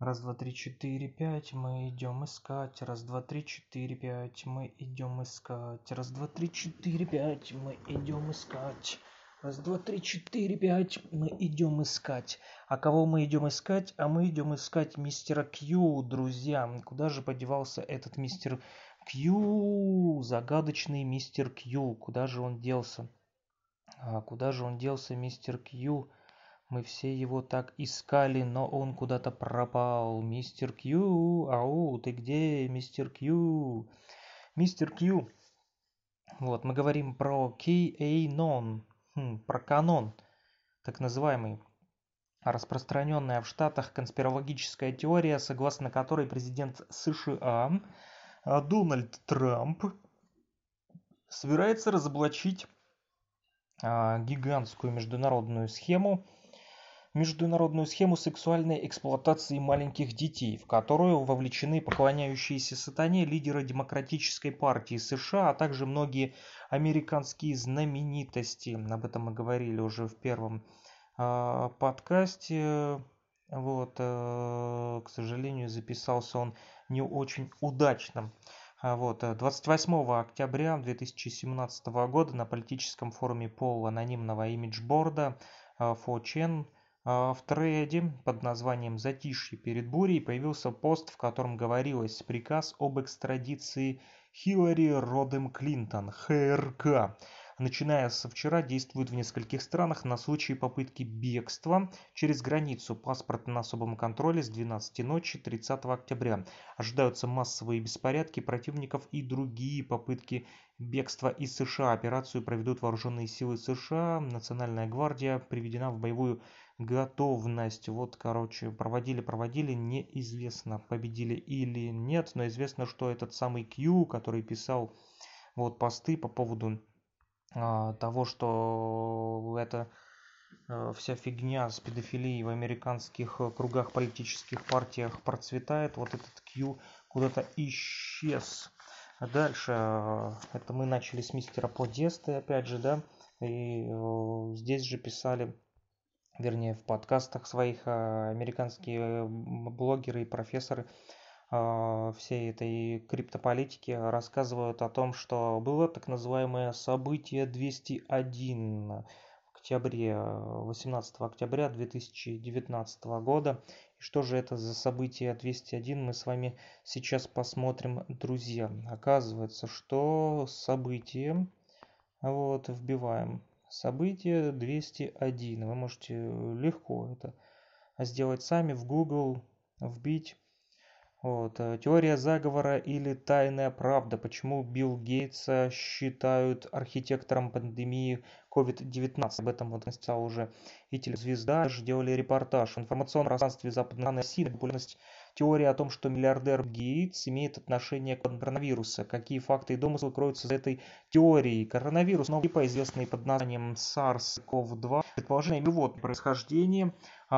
Раз, два, три, четыре, пять, мы идем искать. Раз, два, три, четыре, пять, мы идем искать. Раз, два, три, четыре, пять, мы идем искать. Раз, два, три, четыре, пять, мы идем искать. А кого мы идем искать? А мы идем искать мистера Кью, друзья. Куда же подевался этот мистер Кью? Загадочный мистер Кью. Куда же он делся? А куда же он делся, мистер Кью? Мы все его так искали, но он куда-то пропал. Мистер Кью, ау, ты где, мистер Кью? Мистер Кью. Вот, мы говорим про QAnon, хм, про канон, так называемый. Распространенная в Штатах конспирологическая теория, согласно которой президент США а, Дональд Трамп собирается разоблачить а, гигантскую международную схему международную схему сексуальной эксплуатации маленьких детей, в которую вовлечены поклоняющиеся сатане лидеры Демократической партии США, а также многие американские знаменитости. Об этом мы говорили уже в первом э, подкасте. Вот, э, к сожалению, записался он не очень удачно. Вот, 28 октября 2017 года на политическом форуме Пол анонимного имиджборда 4chan а, в трейде под названием «Затишье перед бурей» появился пост, в котором говорилось приказ об экстрадиции Хиллари Родем Клинтон, ХРК. Начиная со вчера действует в нескольких странах на случай попытки бегства через границу. Паспорт на особом контроле с 12 ночи 30 октября. Ожидаются массовые беспорядки противников и другие попытки бегства из США. Операцию проведут вооруженные силы США. Национальная гвардия приведена в боевую готовность. Вот, короче, проводили, проводили, неизвестно, победили или нет, но известно, что этот самый Q, который писал вот посты по поводу а, того, что это а, вся фигня с педофилией в американских кругах политических партиях процветает, вот этот Q куда-то исчез. Дальше, а, это мы начали с мистера Подесты, опять же, да, и э, здесь же писали вернее в подкастах своих а, американские блогеры и профессоры а, всей этой криптополитики рассказывают о том, что было так называемое событие 201 в октябре, 18 октября 2019 года. И что же это за событие 201, мы с вами сейчас посмотрим, друзья. Оказывается, что событие, вот, вбиваем событие 201. Вы можете легко это сделать сами в Google, вбить. Вот. Э, теория заговора или тайная правда. Почему Билл Гейтса считают архитектором пандемии COVID-19. Об этом вот написал уже и телезвезда, делали репортаж. В информационном пространстве Западной России популярность теории о том, что миллиардер Гейтс имеет отношение к коронавирусу. Какие факты и домыслы кроются за этой теорией? Коронавирус, новый типа, известный под названием SARS-CoV-2, предположение его происхождения,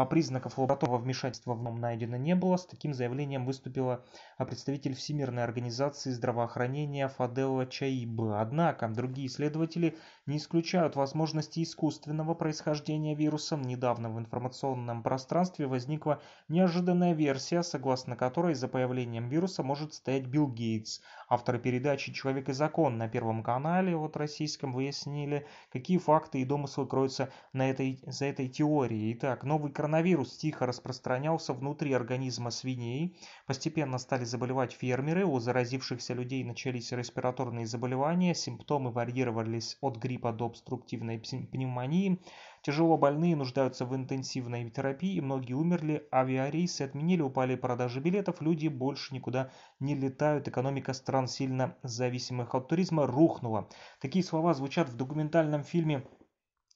признаков лабораторного вмешательства в нем найдено не было. С таким заявлением выступила представитель Всемирной организации здравоохранения Фаделла Чаиба. Однако другие исследователи не исключают возможности искусственного происхождения вируса. Недавно в информационном пространстве возникла неожиданная версия, согласно которой за появлением вируса может стоять Билл Гейтс. Авторы передачи «Человек и закон» на Первом канале, вот российском, выяснили, какие факты и домыслы кроются на этой, за этой теорией. Итак, новый коронавирус тихо распространялся внутри организма свиней. Постепенно стали заболевать фермеры, у заразившихся людей начались респираторные заболевания, симптомы варьировались от гриппа до обструктивной пневмонии. Тяжело больные нуждаются в интенсивной терапии, многие умерли, авиарейсы отменили, упали продажи билетов, люди больше никуда не летают, экономика стран сильно зависимых от туризма рухнула. Такие слова звучат в документальном фильме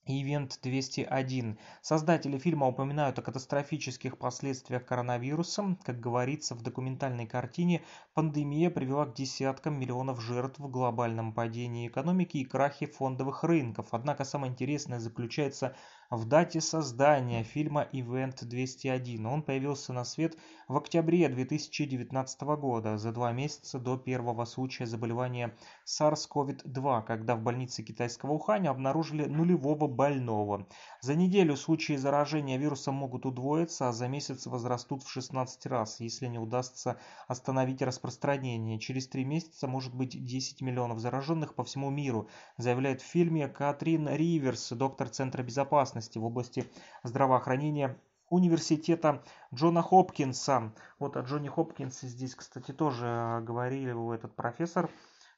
Ивент 201. Создатели фильма упоминают о катастрофических последствиях коронавируса. Как говорится в документальной картине, пандемия привела к десяткам миллионов жертв в глобальном падении экономики и крахе фондовых рынков. Однако самое интересное заключается в дате создания фильма Event 201. Он появился на свет в октябре 2019 года, за два месяца до первого случая заболевания SARS-CoV-2, когда в больнице китайского Уханя обнаружили нулевого больного. За неделю случаи заражения вирусом могут удвоиться, а за месяц возрастут в 16 раз, если не удастся остановить распространение. Через три месяца может быть 10 миллионов зараженных по всему миру, заявляет в фильме Катрин Риверс, доктор Центра безопасности в области здравоохранения университета Джона Хопкинса. Вот о Джоне Хопкинсе здесь, кстати, тоже говорили этот профессор.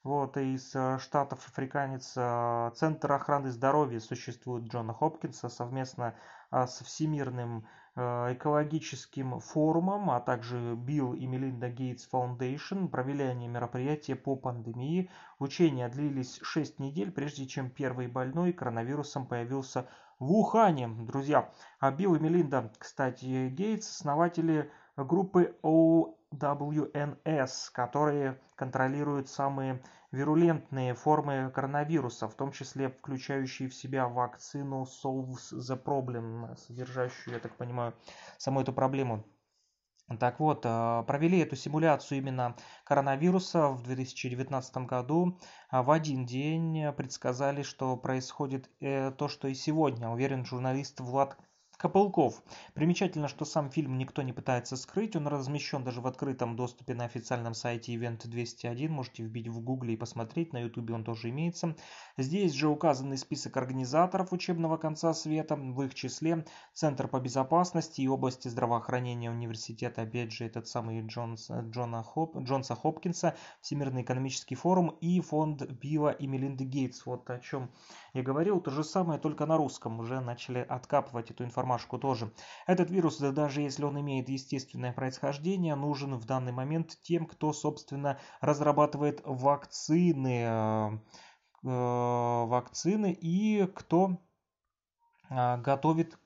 Вот из э, штатов африканец э, Центр охраны здоровья существует Джона Хопкинса совместно э, с Всемирным экологическим форумом, а также Билл и Мелинда Гейтс Foundation провели они мероприятия по пандемии. Учения длились 6 недель, прежде чем первый больной коронавирусом появился в Ухане, друзья. А Билл и Мелинда, кстати, Гейтс, основатели группы OWNS, которые контролируют самые вирулентные формы коронавируса, в том числе включающие в себя вакцину Solves the Problem, содержащую, я так понимаю, саму эту проблему. Так вот, э, провели эту симуляцию именно коронавируса в 2019 году. А в один день предсказали, что происходит э, то, что и сегодня, уверен журналист Влад Копылков. Примечательно, что сам фильм никто не пытается скрыть, он размещен даже в открытом доступе на официальном сайте Event 201, можете вбить в гугле и посмотреть, на ютубе он тоже имеется. Здесь же указанный список организаторов учебного конца света, в их числе Центр по безопасности и области здравоохранения университета, опять же этот самый Джонс, Джона Хоп, Джонса Хопкинса, Всемирный экономический форум и фонд Билла и Мелинды Гейтс. Вот о чем я говорил, то же самое, только на русском. Уже начали откапывать эту информацию промашку тоже. Этот вирус, даже если он имеет естественное происхождение, нужен в данный момент тем, кто, собственно, разрабатывает вакцины, э, э, вакцины и кто э, готовит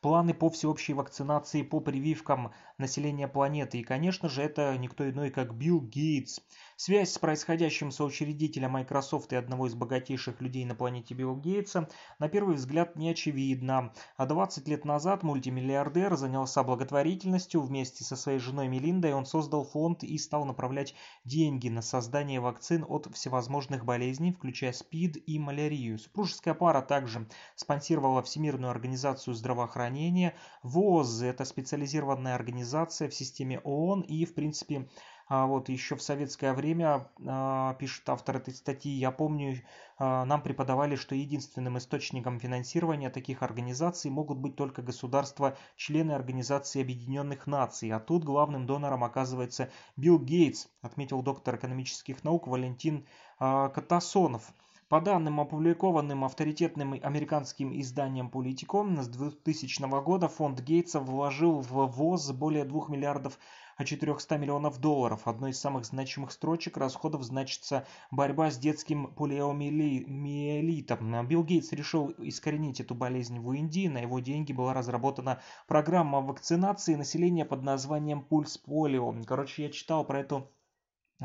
планы по всеобщей вакцинации по прививкам населения планеты. И, конечно же, это никто иной, как Билл Гейтс. Связь с происходящим соучредителя Microsoft и одного из богатейших людей на планете Билла Гейтса на первый взгляд не очевидна. А 20 лет назад мультимиллиардер занялся благотворительностью. Вместе со своей женой Мелиндой он создал фонд и стал направлять деньги на создание вакцин от всевозможных болезней, включая СПИД и малярию. Супружеская пара также спонсировала Всемирную организацию здравоохранения. ВОЗ – это специализированная организация в системе ООН и, в принципе, а вот еще в советское время, а, пишет автор этой статьи, я помню, а, нам преподавали, что единственным источником финансирования таких организаций могут быть только государства, члены Организации Объединенных Наций. А тут главным донором оказывается Билл Гейтс, отметил доктор экономических наук Валентин Катасонов. По данным, опубликованным авторитетным американским изданием Политиком, с 2000 года фонд Гейтса вложил в ВОЗ более 2 миллиардов 400 миллионов долларов. Одной из самых значимых строчек расходов значится борьба с детским полиомиелитом. Билл Гейтс решил искоренить эту болезнь в Индии. На его деньги была разработана программа вакцинации населения под названием «Пульс полио». Короче, я читал про эту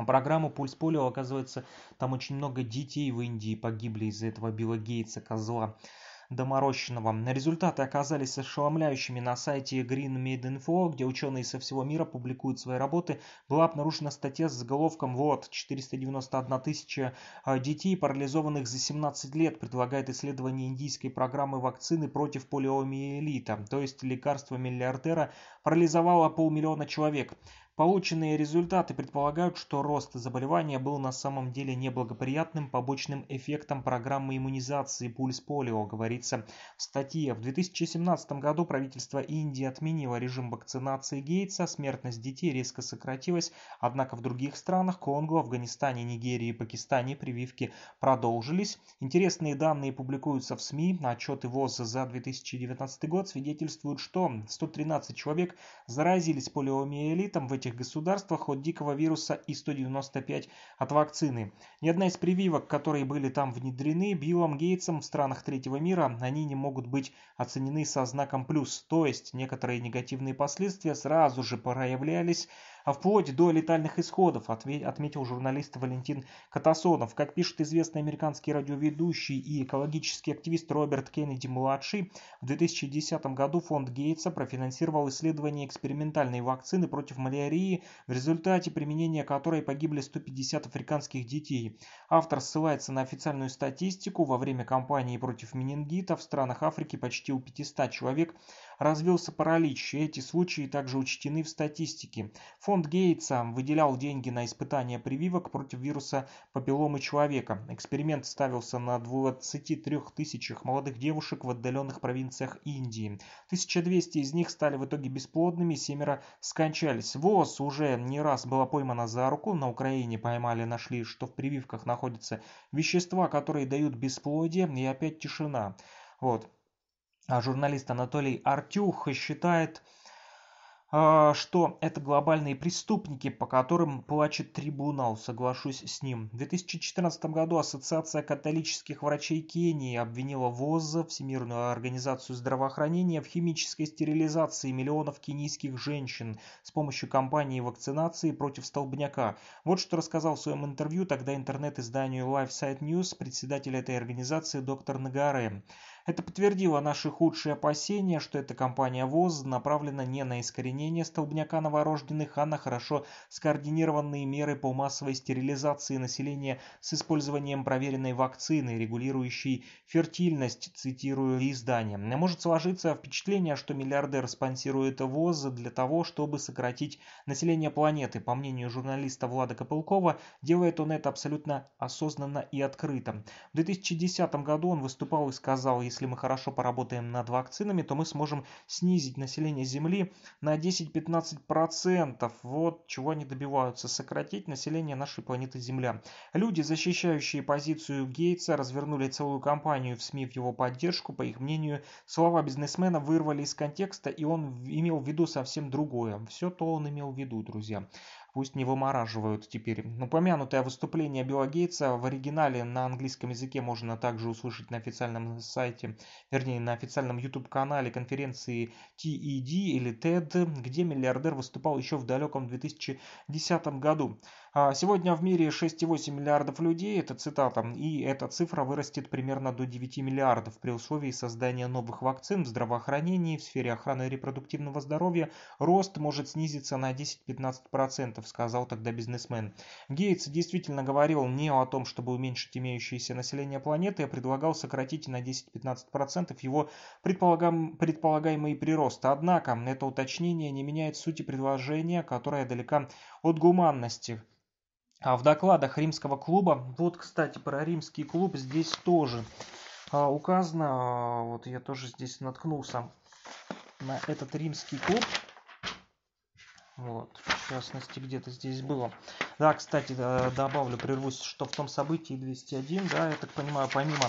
программу «Пульс полио». Оказывается, там очень много детей в Индии погибли из-за этого Билла Гейтса, козла доморощенного. Результаты оказались ошеломляющими. На сайте Green Made Info, где ученые со всего мира публикуют свои работы, была обнаружена статья с заголовком «Вот, 491 тысяча а, детей, парализованных за 17 лет, предлагает исследование индийской программы вакцины против полиомиелита». То есть лекарство миллиардера парализовало полмиллиона человек. Полученные результаты предполагают, что рост заболевания был на самом деле неблагоприятным побочным эффектом программы иммунизации пульс полио, говорится в статье. В 2017 году правительство Индии отменило режим вакцинации Гейтса, смертность детей резко сократилась, однако в других странах Конго, Афганистане, Нигерии и Пакистане прививки продолжились. Интересные данные публикуются в СМИ, отчеты ВОЗ за 2019 год свидетельствуют, что 113 человек заразились полиомиелитом в этих этих государствах от дикого вируса И-195 от вакцины. Ни одна из прививок, которые были там внедрены Биллом Гейтсом в странах третьего мира, они не могут быть оценены со знаком плюс, то есть некоторые негативные последствия сразу же проявлялись а вплоть до летальных исходов, отметил журналист Валентин Катасонов. Как пишет известный американский радиоведущий и экологический активист Роберт Кеннеди-младший, в 2010 году фонд Гейтса профинансировал исследование экспериментальной вакцины против малярии, в результате применения которой погибли 150 африканских детей. Автор ссылается на официальную статистику. Во время кампании против менингита в странах Африки почти у 500 человек развился паралич, и эти случаи также учтены в статистике. Фонд Гейтса выделял деньги на испытания прививок против вируса папилломы человека. Эксперимент ставился на 23 тысячах молодых девушек в отдаленных провинциях Индии. 1200 из них стали в итоге бесплодными, семеро скончались. ВОЗ уже не раз была поймана за руку, на Украине поймали, нашли, что в прививках находятся вещества, которые дают бесплодие, и опять тишина. Вот. А журналист Анатолий Артюх считает, а, что это глобальные преступники, по которым плачет трибунал, соглашусь с ним. В 2014 году Ассоциация католических врачей Кении обвинила ВОЗ, Всемирную организацию здравоохранения, в химической стерилизации миллионов кенийских женщин с помощью кампании вакцинации против столбняка. Вот что рассказал в своем интервью тогда интернет-изданию LifeSite News председатель этой организации доктор Нагаре. Это подтвердило наши худшие опасения, что эта кампания ВОЗ направлена не на искоренение столбняка новорожденных, а на хорошо скоординированные меры по массовой стерилизации населения с использованием проверенной вакцины, регулирующей фертильность, цитирую издание. Может сложиться впечатление, что миллиардер спонсирует ВОЗ для того, чтобы сократить население планеты. По мнению журналиста Влада Копылкова, делает он это абсолютно осознанно и открыто. В 2010 году он выступал и сказал, если если мы хорошо поработаем над вакцинами, то мы сможем снизить население Земли на 10-15%. Вот чего они добиваются. Сократить население нашей планеты Земля. Люди, защищающие позицию Гейтса, развернули целую кампанию в СМИ в его поддержку. По их мнению, слова бизнесмена вырвали из контекста, и он имел в виду совсем другое. Все то он имел в виду, друзья пусть не вымораживают теперь. Упомянутое выступление Билла Гейтса в оригинале на английском языке можно также услышать на официальном сайте, вернее на официальном YouTube-канале конференции TED или TED, где миллиардер выступал еще в далеком 2010 году. А сегодня в мире 6,8 миллиардов людей, это цитата, и эта цифра вырастет примерно до 9 миллиардов при условии создания новых вакцин в здравоохранении, в сфере охраны репродуктивного здоровья. Рост может снизиться на 10-15%, сказал тогда бизнесмен. Гейтс действительно говорил не о том, чтобы уменьшить имеющееся население планеты, а предлагал сократить на 10-15% его предполагаемый прирост. Однако это уточнение не меняет сути предложения, которое далека от гуманности. А в докладах римского клуба, вот, кстати, про римский клуб здесь тоже а, указано, а, вот я тоже здесь наткнулся на этот римский клуб. Вот, в частности, где-то здесь было. Да, кстати, добавлю, прервусь, что в том событии 201, да, я так понимаю, помимо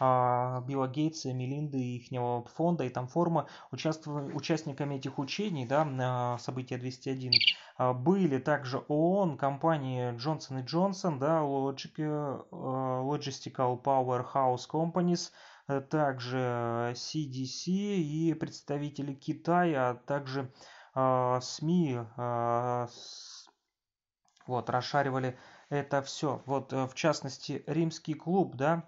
а, Билла Гейтса, Мелинды и их фонда и там форума, участниками этих учений, да, события 201, а, были также ООН, компании Johnson Johnson, да, Logistical Powerhouse Companies, э, также CDC и представители Китая, а также СМИ вот, расшаривали это все. Вот, э, в частности, римский клуб, да,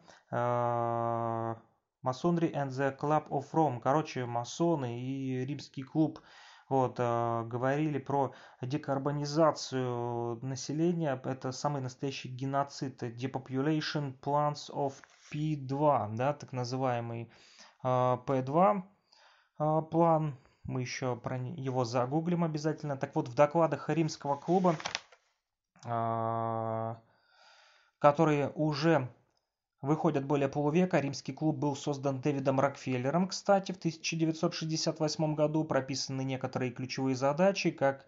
Masonry and the Club of Rome. Короче, масоны и римский клуб вот, э, говорили про декарбонизацию населения. Это самый настоящий геноцид. Depopulation Plans of P2, да, так называемый э, P2 э, план. Мы еще про его загуглим обязательно. Так вот, в докладах Римского клуба, которые уже выходят более полувека. Римский клуб был создан Дэвидом Рокфеллером, кстати, в 1968 году. Прописаны некоторые ключевые задачи, как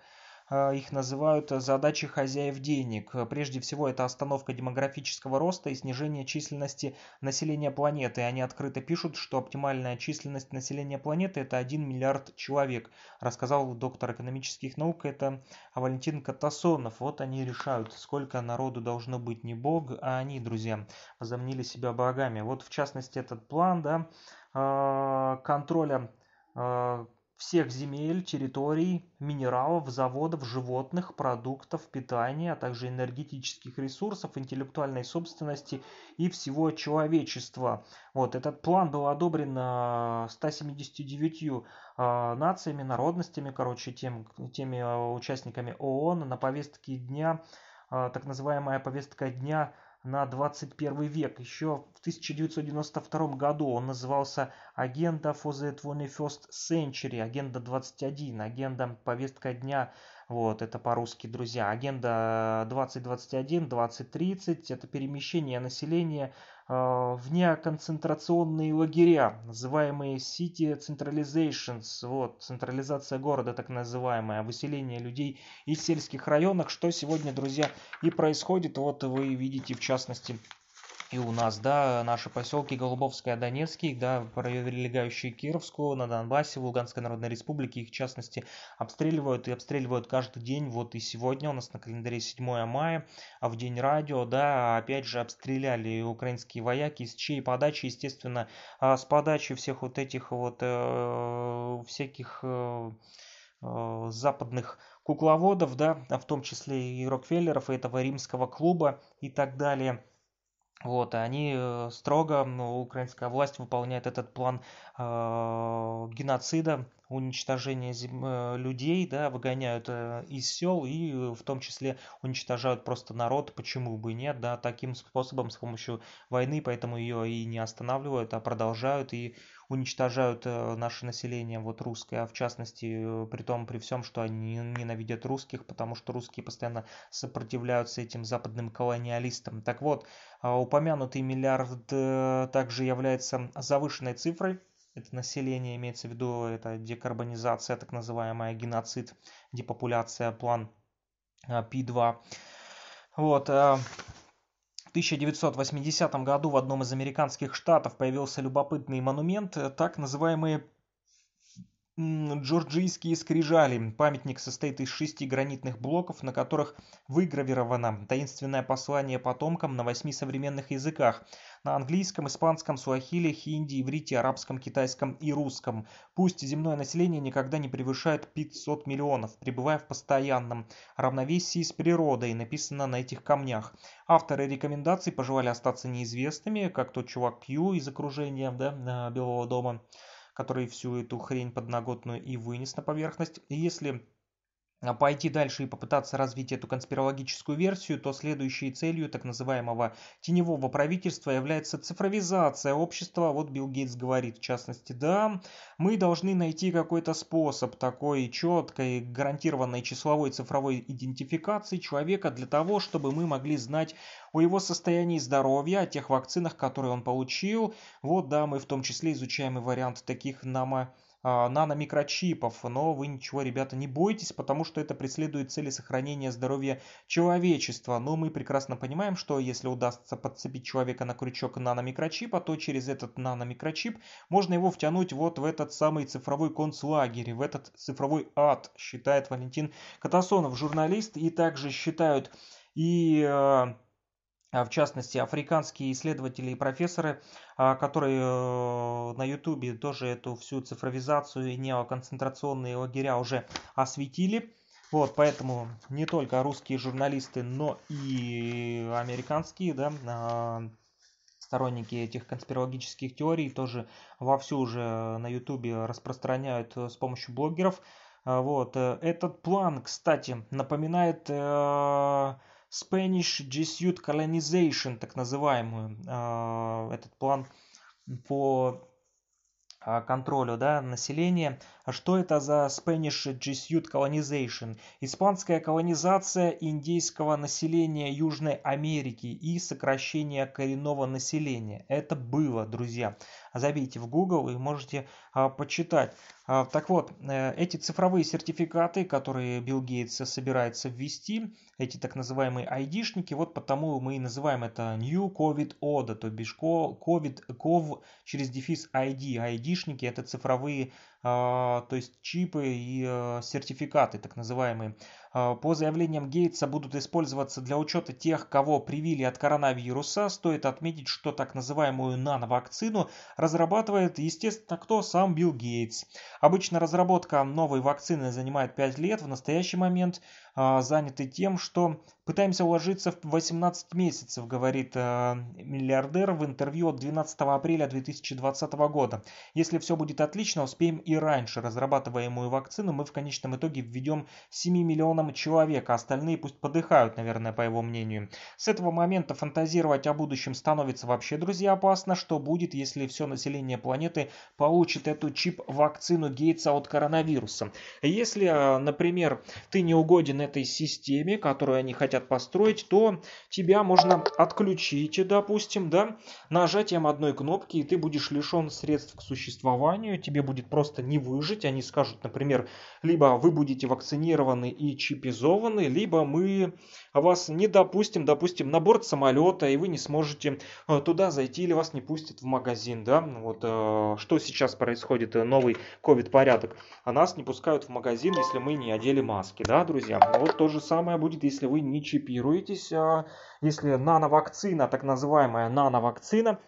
их называют задачи хозяев денег. Прежде всего, это остановка демографического роста и снижение численности населения планеты. Они открыто пишут, что оптимальная численность населения планеты это 1 миллиард человек. Рассказал доктор экономических наук, это Валентин Катасонов. Вот они решают, сколько народу должно быть не бог, а они, друзья, возомнили себя богами. Вот в частности этот план да, а, контроля а, всех земель, территорий, минералов, заводов, животных, продуктов, питания, а также энергетических ресурсов, интеллектуальной собственности и всего человечества. Вот, этот план был одобрен 179 а, нациями, народностями, короче, тем, теми а, участниками ООН на повестке дня, а, так называемая повестка дня на 21 век. Еще в 1992 году он назывался Агenda for the 21st Century, Агenda 21, Агenda повестка дня вот, это по-русски, друзья. Агенда 2021, 2030 – это перемещение населения э, в неоконцентрационные лагеря, называемые City Centralizations, вот, централизация города так называемая, выселение людей из сельских районов, что сегодня, друзья, и происходит. Вот вы видите, в частности, и у нас, да, наши поселки Голубовская, Донецкий, да, прилегающие к Кировску, на Донбассе, в Луганской Народной Республике, их в частности обстреливают и обстреливают каждый день, вот и сегодня у нас на календаре 7 мая, а в день радио, да, опять же обстреляли украинские вояки, с чьей подачи, естественно, а, с подачи всех вот этих вот э, всяких э, э, западных кукловодов, да, в том числе и Рокфеллеров, и этого римского клуба и так далее – вот, и они э, строго, ну, украинская власть выполняет этот план э, геноцида, уничтожения зем... Э, людей, да, выгоняют э, из сел и э, в том числе уничтожают просто народ, почему бы нет, да, таким способом, с помощью войны, поэтому ее и не останавливают, а продолжают. И уничтожают э, наше население, вот русское, а в частности, э, при том, при всем, что они ненавидят русских, потому что русские постоянно сопротивляются этим западным колониалистам. Так вот, а, упомянутый миллиард э, также является завышенной цифрой, это население имеется в виду, это декарбонизация, так называемая геноцид, депопуляция, план P2. Вот, 1980 году в одном из американских штатов появился любопытный монумент, э, так называемые Джорджийские скрижали. Памятник состоит из шести гранитных блоков, на которых выгравировано таинственное послание потомкам на восьми современных языках. На английском, испанском, суахиле, хинди, иврите, арабском, китайском и русском. Пусть земное население никогда не превышает 500 миллионов, пребывая в постоянном равновесии с природой, написано на этих камнях. Авторы рекомендаций пожелали остаться неизвестными, как тот чувак Кью из окружения да, Белого дома который всю эту хрень подноготную и вынес на поверхность. И если пойти дальше и попытаться развить эту конспирологическую версию, то следующей целью так называемого теневого правительства является цифровизация общества. Вот Билл Гейтс говорит, в частности, да, мы должны найти какой-то способ такой четкой, гарантированной числовой цифровой идентификации человека для того, чтобы мы могли знать о его состоянии здоровья, о тех вакцинах, которые он получил. Вот, да, мы в том числе изучаем и вариант таких намо а, наномикрочипов. Но вы ничего, ребята, не бойтесь, потому что это преследует цели сохранения здоровья человечества. Но мы прекрасно понимаем, что если удастся подцепить человека на крючок наномикрочипа, то через этот наномикрочип можно его втянуть вот в этот самый цифровой концлагерь, в этот цифровой ад, считает Валентин Катасонов, журналист. И также считают и а, а, в частности, африканские исследователи и профессоры, а, которые э, на ютубе тоже эту всю цифровизацию и неоконцентрационные лагеря уже осветили. Вот, поэтому не только русские журналисты, но и американские, да, а, сторонники этих конспирологических теорий тоже вовсю уже на ютубе распространяют э, с помощью блогеров. Вот, э, этот план, кстати, напоминает Spanish Jesuit Colonization, так называемую, а, этот план по а, контролю да, населения. А что это за Spanish Jesuit Colonization? Испанская колонизация индейского населения Южной Америки и сокращение коренного населения. Это было, друзья забейте в Google и можете а, почитать. А, так вот, э, эти цифровые сертификаты, которые Билл Гейтс собирается ввести, эти так называемые ID-шники, вот потому мы и называем это New COVID ODA, то бишь COVID, COV через дефис ID. ID-шники это цифровые то есть чипы и сертификаты, так называемые. По заявлениям Гейтса будут использоваться для учета тех, кого привили от коронавируса. Стоит отметить, что так называемую нановакцину разрабатывает, естественно, кто? Сам Билл Гейтс. Обычно разработка новой вакцины занимает 5 лет. В настоящий момент заняты тем, что пытаемся уложиться в 18 месяцев, говорит миллиардер в интервью от 12 апреля 2020 года. Если все будет отлично, успеем и раньше. Разрабатываемую вакцину мы в конечном итоге введем 7 миллионам человек, а остальные пусть подыхают, наверное, по его мнению. С этого момента фантазировать о будущем становится вообще, друзья, опасно. Что будет, если все население планеты получит эту чип-вакцину Гейтса от коронавируса? Если, например, ты не угоден этой системе, которую они хотят построить, то тебя можно отключить, допустим, да, нажатием одной кнопки, и ты будешь лишен средств к существованию, тебе будет просто не выжить. Они скажут, например, либо вы будете вакцинированы и чипизованы, либо мы вас не допустим, допустим, на борт самолета, и вы не сможете э, туда зайти, или вас не пустят в магазин, да, вот э, что сейчас происходит, э, новый ковид-порядок, а нас не пускают в магазин, если мы не одели маски, да, друзья, вот то же самое будет, если вы не чипируетесь, а если нановакцина, так называемая нановакцина,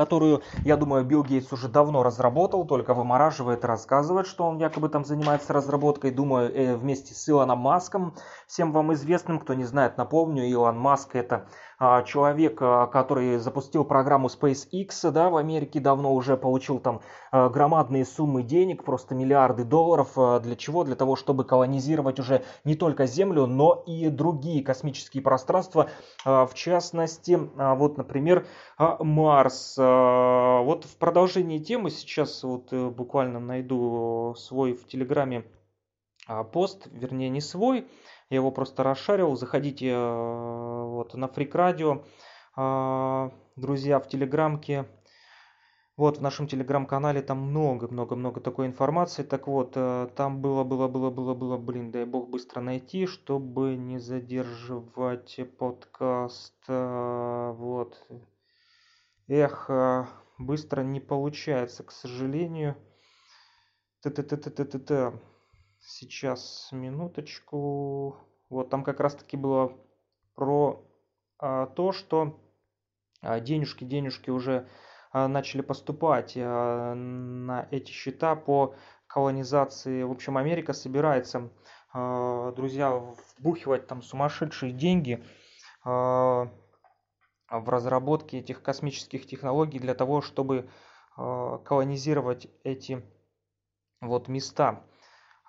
которую, я думаю, Билл Гейтс уже давно разработал, только вымораживает, рассказывает, что он якобы там занимается разработкой, думаю, э, вместе с Илоном Маском, всем вам известным, кто не знает, напомню, Илон Маск это человек, а, который запустил программу SpaceX, да, в Америке давно уже получил там а, громадные суммы денег, просто миллиарды долларов. Для чего? Для того, чтобы колонизировать уже не только Землю, но и другие космические пространства, в частности, вот, например, Марс. Вот в продолжении темы сейчас вот э, буквально найду свой в Телеграме пост, вернее не свой, я его просто расшарил. Заходите э, вот на Freak Radio, э, друзья, в Телеграмке. Вот в нашем телеграм-канале там много-много-много такой информации. Так вот, э, там было, было, было, было, было, блин, дай бог быстро найти, чтобы не задерживать подкаст. Вот. Эх, быстро не получается, к сожалению. Т-т-т-т-т-т. Сейчас, минуточку. Вот там как раз таки было про а, то, что а, денежки, денежки уже а, начали поступать а, на эти счета по колонизации. В общем, Америка собирается, а, друзья, вбухивать там сумасшедшие деньги а, в разработке этих космических технологий для того, чтобы а, колонизировать эти вот места.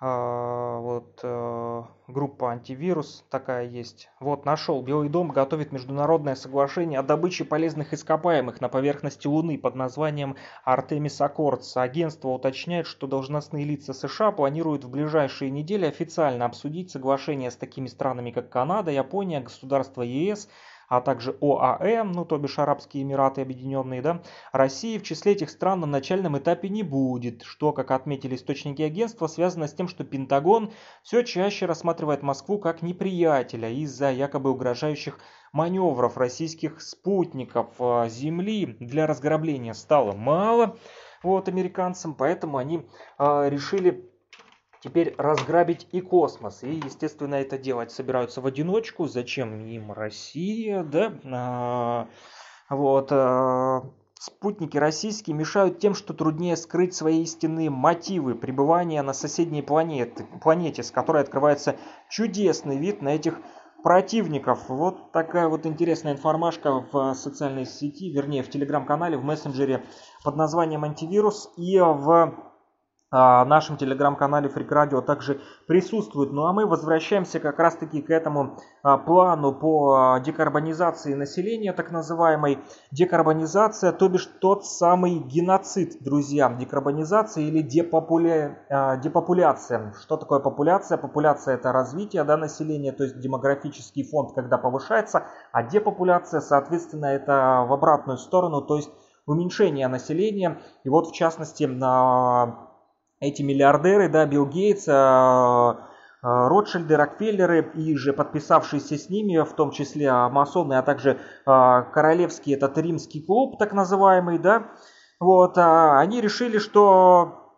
А, вот э, группа антивирус такая есть. Вот нашел. Белый дом готовит международное соглашение о добыче полезных ископаемых на поверхности Луны под названием Artemis Accords. Агентство уточняет, что должностные лица США планируют в ближайшие недели официально обсудить соглашение с такими странами, как Канада, Япония, государства ЕС, а также ОАЭ, ну то бишь Арабские Эмираты Объединенные, да, России в числе этих стран на начальном этапе не будет, что, как отметили источники агентства, связано с тем, что Пентагон все чаще рассматривает Москву как неприятеля из-за якобы угрожающих маневров российских спутников. А, Земли для разграбления стало мало вот американцам, поэтому они э, решили теперь разграбить и космос. И, естественно, это делать собираются в одиночку. Зачем им Россия, да? А, вот. А, спутники российские мешают тем, что труднее скрыть свои истинные мотивы пребывания на соседней планете, планете, с которой открывается чудесный вид на этих противников. Вот такая вот интересная информашка в социальной сети, вернее в телеграм-канале, в мессенджере под названием антивирус и в нашем телеграм-канале Freak Radio также присутствует. Ну а мы возвращаемся как раз таки к этому а, плану по а, декарбонизации населения, так называемой декарбонизация, то бишь тот самый геноцид, друзья. Декарбонизация или депопуля... депопуляция. Что такое популяция? Популяция это развитие да, населения, то есть демографический фонд, когда повышается, а депопуляция, соответственно, это в обратную сторону, то есть уменьшение населения. И вот в частности на эти миллиардеры, да, Билл Гейтс, а, а, Ротшильды, Рокфеллеры и же подписавшиеся с ними, в том числе масоны, а также а, королевский этот римский клуб, так называемый, да, вот, они решили, что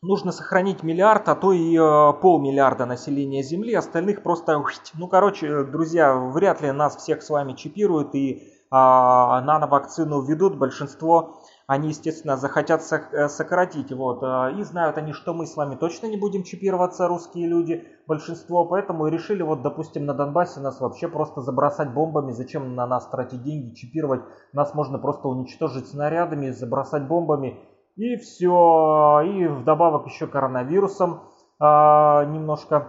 нужно сохранить миллиард, а то и полмиллиарда населения Земли, остальных просто, ну, короче, друзья, вряд ли нас всех с вами чипируют и э, нановакцину введут, большинство они, естественно, захотят э, сократить. Вот. Э, и знают они, что мы с вами точно не будем чипироваться, русские люди, большинство. Поэтому и решили, вот, допустим, на Донбассе нас вообще просто забросать бомбами. Зачем на нас тратить деньги, чипировать? Нас можно просто уничтожить снарядами, забросать бомбами. И все. И вдобавок еще коронавирусом а, немножко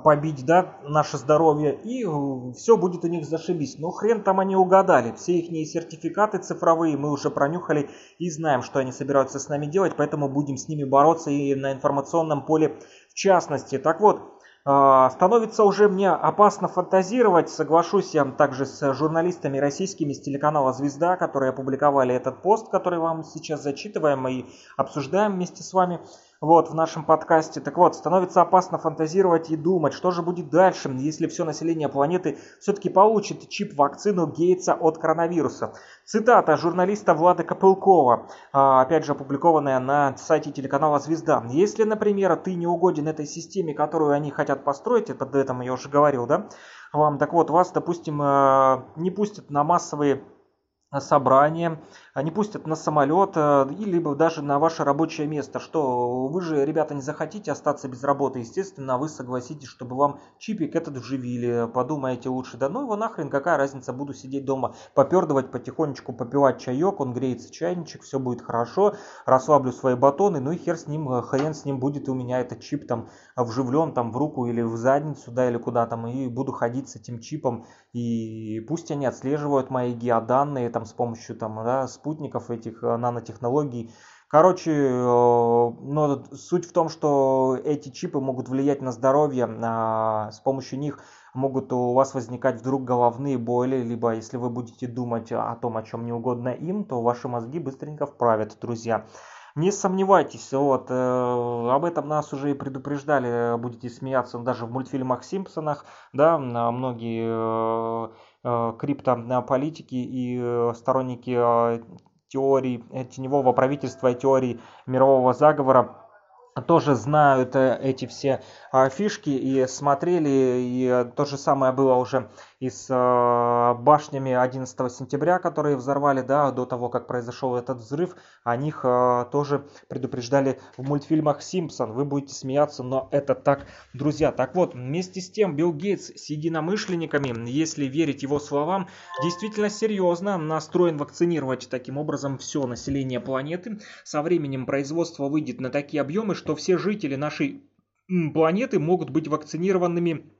побить, да, наше здоровье, и э, все будет у них зашибись. Но хрен там они угадали. Все их сертификаты цифровые мы уже пронюхали и знаем, что они собираются с нами делать, поэтому будем с ними бороться и на информационном поле в частности. Так вот, а, становится уже мне опасно фантазировать, соглашусь я также с журналистами российскими с телеканала «Звезда», которые опубликовали этот пост, который вам сейчас зачитываем и обсуждаем вместе с вами вот, в нашем подкасте. Так вот, становится опасно фантазировать и думать, что же будет дальше, если все население планеты все-таки получит чип-вакцину Гейтса от коронавируса. Цитата журналиста Влада Копылкова, а, опять же опубликованная на сайте телеканала «Звезда». Если, например, ты не угоден этой системе, которую они хотят построить, это до этого я уже говорил, да, вам, так вот, вас, допустим, э, не пустят на массовые собрание, они пустят на самолет э, и либо даже на ваше рабочее место, что вы же, ребята, не захотите остаться без работы, естественно, вы согласитесь, чтобы вам чипик этот вживили, подумаете лучше, да ну его нахрен, какая разница, буду сидеть дома, попердывать потихонечку, попивать чаек, он греется чайничек, все будет хорошо, расслаблю свои батоны, ну и хер с ним, хрен с ним будет у меня этот чип там вживлен там в руку или в задницу, да, или куда там, и буду ходить с этим чипом, и пусть они отслеживают мои геоданные, там с помощью там, да, спутников этих э, нанотехнологий. Короче, э, но суть в том, что эти чипы могут влиять на здоровье, а с помощью них могут у вас возникать вдруг головные боли, либо если вы будете думать о том, о чем не угодно им, то ваши мозги быстренько вправят, друзья. Не сомневайтесь, вот, э, об этом нас уже и предупреждали, будете смеяться даже в мультфильмах Симпсонах, да, многие Э, криптополитики и э, сторонники э, теории теневого правительства теории мирового заговора тоже знают эти все фишки и смотрели, и то же самое было уже и с э, башнями 11 сентября, которые взорвали, да, до того, как произошел этот взрыв, о них э, тоже предупреждали в мультфильмах Симпсон. Вы будете смеяться, но это так, друзья. Так вот, вместе с тем, Билл Гейтс с единомышленниками, если верить его словам, действительно серьезно настроен вакцинировать таким образом все население планеты. Со временем производство выйдет на такие объемы, что все жители нашей планеты могут быть вакцинированными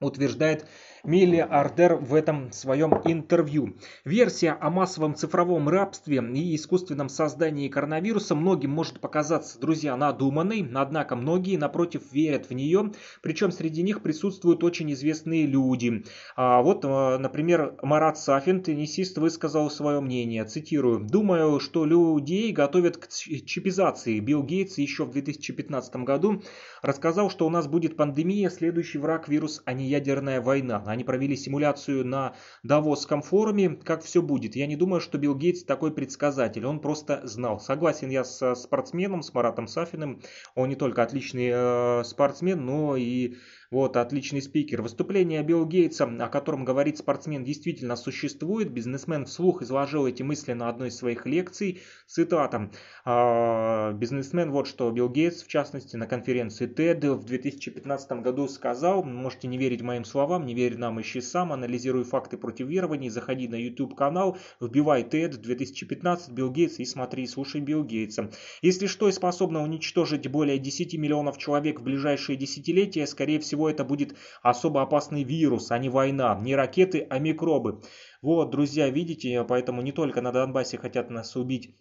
утверждает миллиардер в этом своем интервью. Версия о массовом цифровом рабстве и искусственном создании коронавируса многим может показаться, друзья, надуманной, однако многие, напротив, верят в нее, причем среди них присутствуют очень известные люди. А вот, э, например, Марат Сафин, теннисист, высказал свое мнение, цитирую, «Думаю, что людей готовят к чипизации. Билл Гейтс еще в 2015 году рассказал, что у нас будет пандемия, следующий враг вирус, а не ядерная война. Они провели симуляцию на Давосском форуме, как все будет. Я не думаю, что Билл Гейтс такой предсказатель, он просто знал. Согласен я с спортсменом, с Маратом Сафиным, он не только отличный э, спортсмен, но и вот, отличный спикер. Выступление Билла Гейтса, о котором говорит спортсмен, действительно существует. Бизнесмен вслух изложил эти мысли на одной из своих лекций. Цитата. «А, бизнесмен, вот что Билл Гейтс, в частности, на конференции TED в 2015 году сказал, можете не верить моим словам, не верь нам, ищи сам, анализируй факты против верований, заходи на YouTube канал, вбивай TED 2015 Билл Гейтс и смотри, слушай Билл Гейтса. Если что и способно уничтожить более 10 миллионов человек в ближайшие десятилетия, скорее всего всего это будет особо опасный вирус, а не война, не ракеты, а микробы. Вот, друзья, видите, поэтому не только на Донбассе хотят нас убить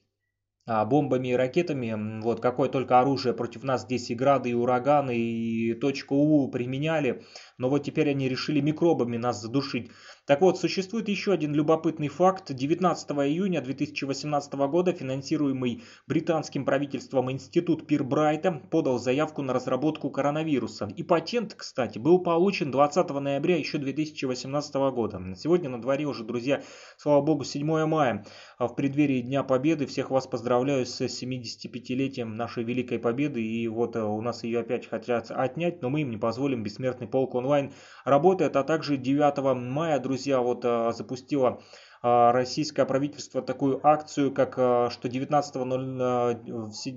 а, бомбами и ракетами. Вот какое только оружие против нас здесь и грады, и ураганы, и точку У применяли. Но вот теперь они решили микробами нас задушить. Так вот, существует еще один любопытный факт. 19 июня 2018 года финансируемый британским правительством институт Пирбрайта подал заявку на разработку коронавируса. И патент, кстати, был получен 20 ноября еще 2018 года. Сегодня на дворе уже, друзья, слава богу, 7 мая. В преддверии Дня Победы всех вас поздравляю с 75-летием нашей великой победы. И вот у нас ее опять хотят отнять, но мы им не позволим. Бессмертный полк онлайн работает. А также 9 мая, друзья, вот запустила российское правительство такую акцию, как что 19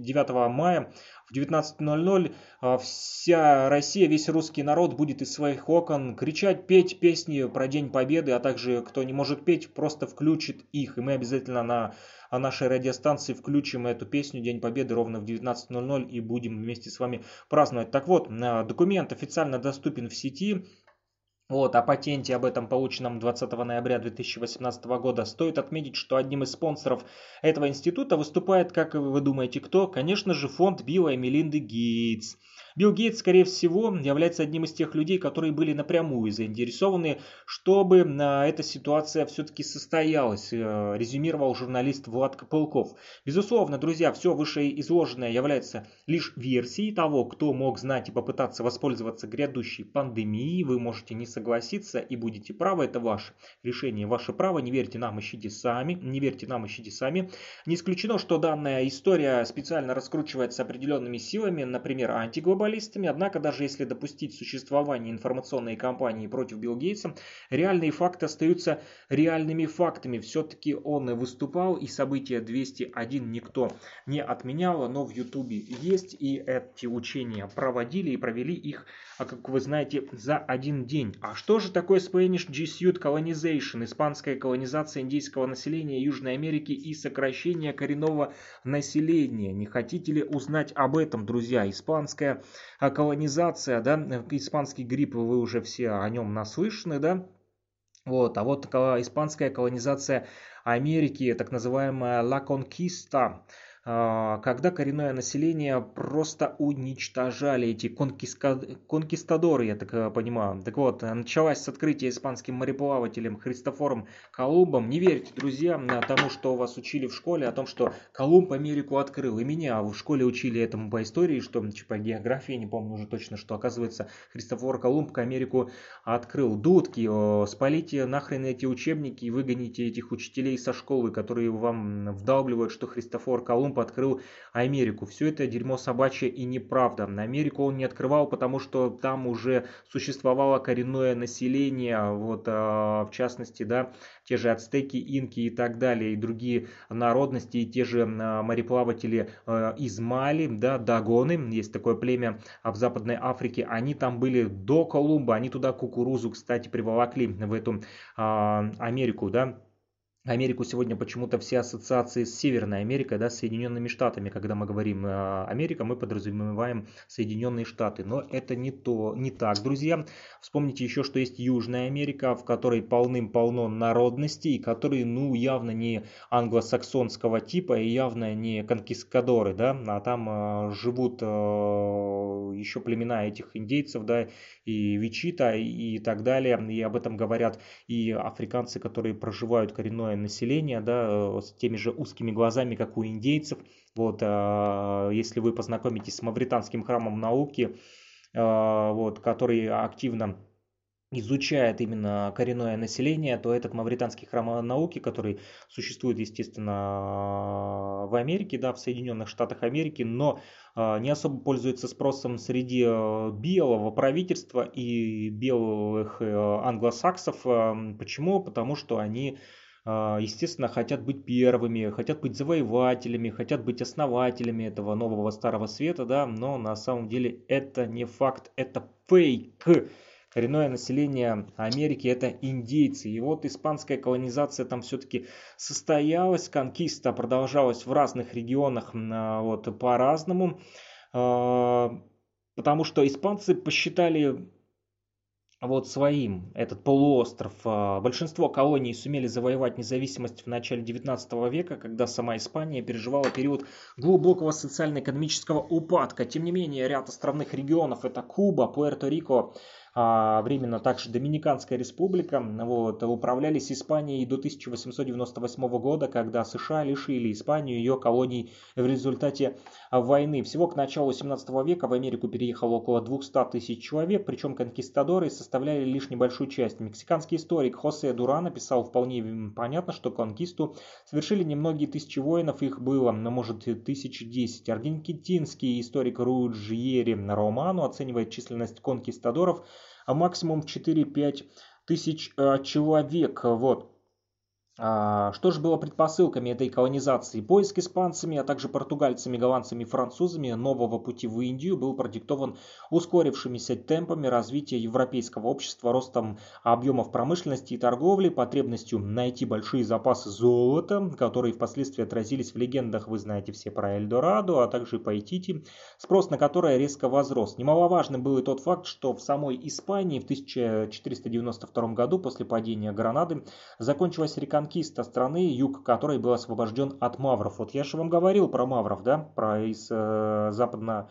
9 мая в 19.00 а, вся Россия, весь русский народ будет из своих окон кричать, петь песни про День Победы, а также кто не может петь, просто включит их. И мы обязательно на нашей радиостанции включим эту песню День Победы ровно в 19.00 и будем вместе с вами праздновать. Так вот, документ официально доступен в сети. Вот, о патенте об этом полученном 20 ноября 2018 года стоит отметить, что одним из спонсоров этого института выступает, как вы думаете, кто? Конечно же, фонд Билла и Мелинды Гейтс. Билл Гейтс, скорее всего, является одним из тех людей, которые были напрямую заинтересованы, чтобы а, эта ситуация все-таки состоялась, э, резюмировал журналист Влад Копылков. Безусловно, друзья, все вышеизложенное является лишь версией того, кто мог знать и попытаться воспользоваться грядущей пандемией. Вы можете не согласиться и будете правы, это ваше решение, ваше право. Не верьте нам, ищите сами, не верьте нам, ищите сами. Не исключено, что данная история специально раскручивается определенными силами, например, антиглобализмом, глобалистами, однако даже если допустить существование информационной кампании против Билл Гейтса, реальные факты остаются реальными фактами. Все-таки он выступал и события 201 никто не отменял, но в Ютубе есть и эти учения проводили и провели их, а как вы знаете, за один день. А что же такое Spanish Jesuit Colonization, испанская колонизация индейского населения Южной Америки и сокращение коренного населения? Не хотите ли узнать об этом, друзья? Испанская а колонизация, да, испанский грипп, вы уже все о нем наслышаны, да, вот, а вот испанская колонизация Америки, так называемая La Conquista, когда коренное население просто уничтожали эти конкистадоры, я так э, понимаю. Так вот, началась с открытия испанским мореплавателем Христофором Колумбом. Не верьте, друзья, тому, что вас учили в школе, о том, что Колумб Америку открыл. И меня в школе учили этому по истории, что типа географии, не помню уже точно, что оказывается Христофор Колумб Америку открыл. Дудки, спалите нахрен эти учебники и выгоните этих учителей со школы, которые вам вдалбливают, что Христофор Колумб Колумб открыл Америку. Все это дерьмо собачье и неправда. Америку он не открывал, потому что там уже существовало коренное население, вот а, в частности, да, те же ацтеки, инки и так далее, и другие народности, и те же а, мореплаватели а, из Мали, да, Дагоны, есть такое племя в Западной Африке, они там были до Колумба, они туда кукурузу, кстати, приволокли в эту Америку, да, Америку сегодня почему-то все ассоциации с Северной Америкой, да, с Соединенными Штатами. Когда мы говорим э, Америка, мы подразумеваем Соединенные Штаты. Но это не то, не так, друзья. Вспомните еще, что есть Южная Америка, в которой полным-полно народностей, которые, ну, явно не англосаксонского типа и явно не конкискадоры, да, а там э, живут э, еще племена этих индейцев, да, и Вичита и, так далее. И об этом говорят и африканцы, которые проживают коренное населения, да, с теми же узкими глазами, как у индейцев. Вот, э, если вы познакомитесь с Мавританским храмом науки, э, вот, который активно изучает именно коренное население, то этот мавританский храм науки, который существует, естественно, в Америке, да, в Соединенных Штатах Америки, но не особо пользуется спросом среди белого правительства и белых англосаксов. Почему? Потому что они а, естественно, хотят быть первыми, хотят быть завоевателями, хотят быть основателями этого нового старого света, да, но на самом деле это не факт, это фейк. Коренное население Америки это индейцы. И вот испанская колонизация там все-таки состоялась, конкиста продолжалась в разных регионах а, вот, по-разному. А, потому что испанцы посчитали вот своим этот полуостров. А, большинство колоний сумели завоевать независимость в начале 19 века, когда сама Испания переживала период глубокого социально-экономического упадка. Тем не менее, ряд островных регионов, это Куба, Пуэрто-Рико, временно также Доминиканская республика, вот, управлялись Испанией до 1898 года, когда США лишили Испанию ее колоний в результате войны. Всего к началу 17 века в Америку переехало около 200 тысяч человек, причем конкистадоры составляли лишь небольшую часть. Мексиканский историк Хосе Дура написал вполне понятно, что конкисту совершили немногие тысячи воинов, их было, но может тысяч десять. Аргентинский историк Руджиери Роману оценивает численность конкистадоров а максимум 4-5 тысяч э, человек. Вот. А, что же было предпосылками этой колонизации? Поиск испанцами, а также португальцами, голландцами и французами нового пути в Индию был продиктован ускорившимися темпами развития европейского общества, ростом объемов промышленности и торговли, потребностью найти большие запасы золота, которые впоследствии отразились в легендах, вы знаете все про Эльдорадо, а также Паитити, спрос на которое резко возрос. Немаловажным был и тот факт, что в самой Испании в 1492 году после падения Гранады закончилась реконструкция конкиста страны, юг которой был освобожден от мавров. Вот я же вам говорил про мавров, да, про из э, западной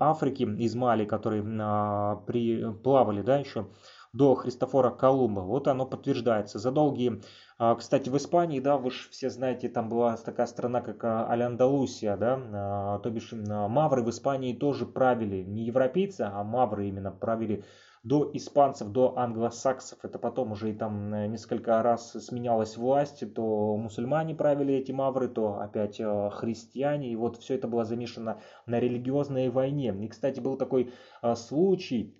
Африки, из Мали, которые э, при, плавали, да, еще до Христофора Колумба. Вот оно подтверждается. За долгие, а, кстати, в Испании, да, вы же все знаете, там была такая страна, как а, Аль-Андалусия, да, то бишь мавры в Испании тоже правили, не европейцы, а мавры именно правили до испанцев, до англосаксов. Это потом уже и там э, несколько раз сменялась власть, то мусульмане правили эти мавры, то опять э, христиане. И вот все это было замешано на религиозной войне. И, кстати, был такой э, случай,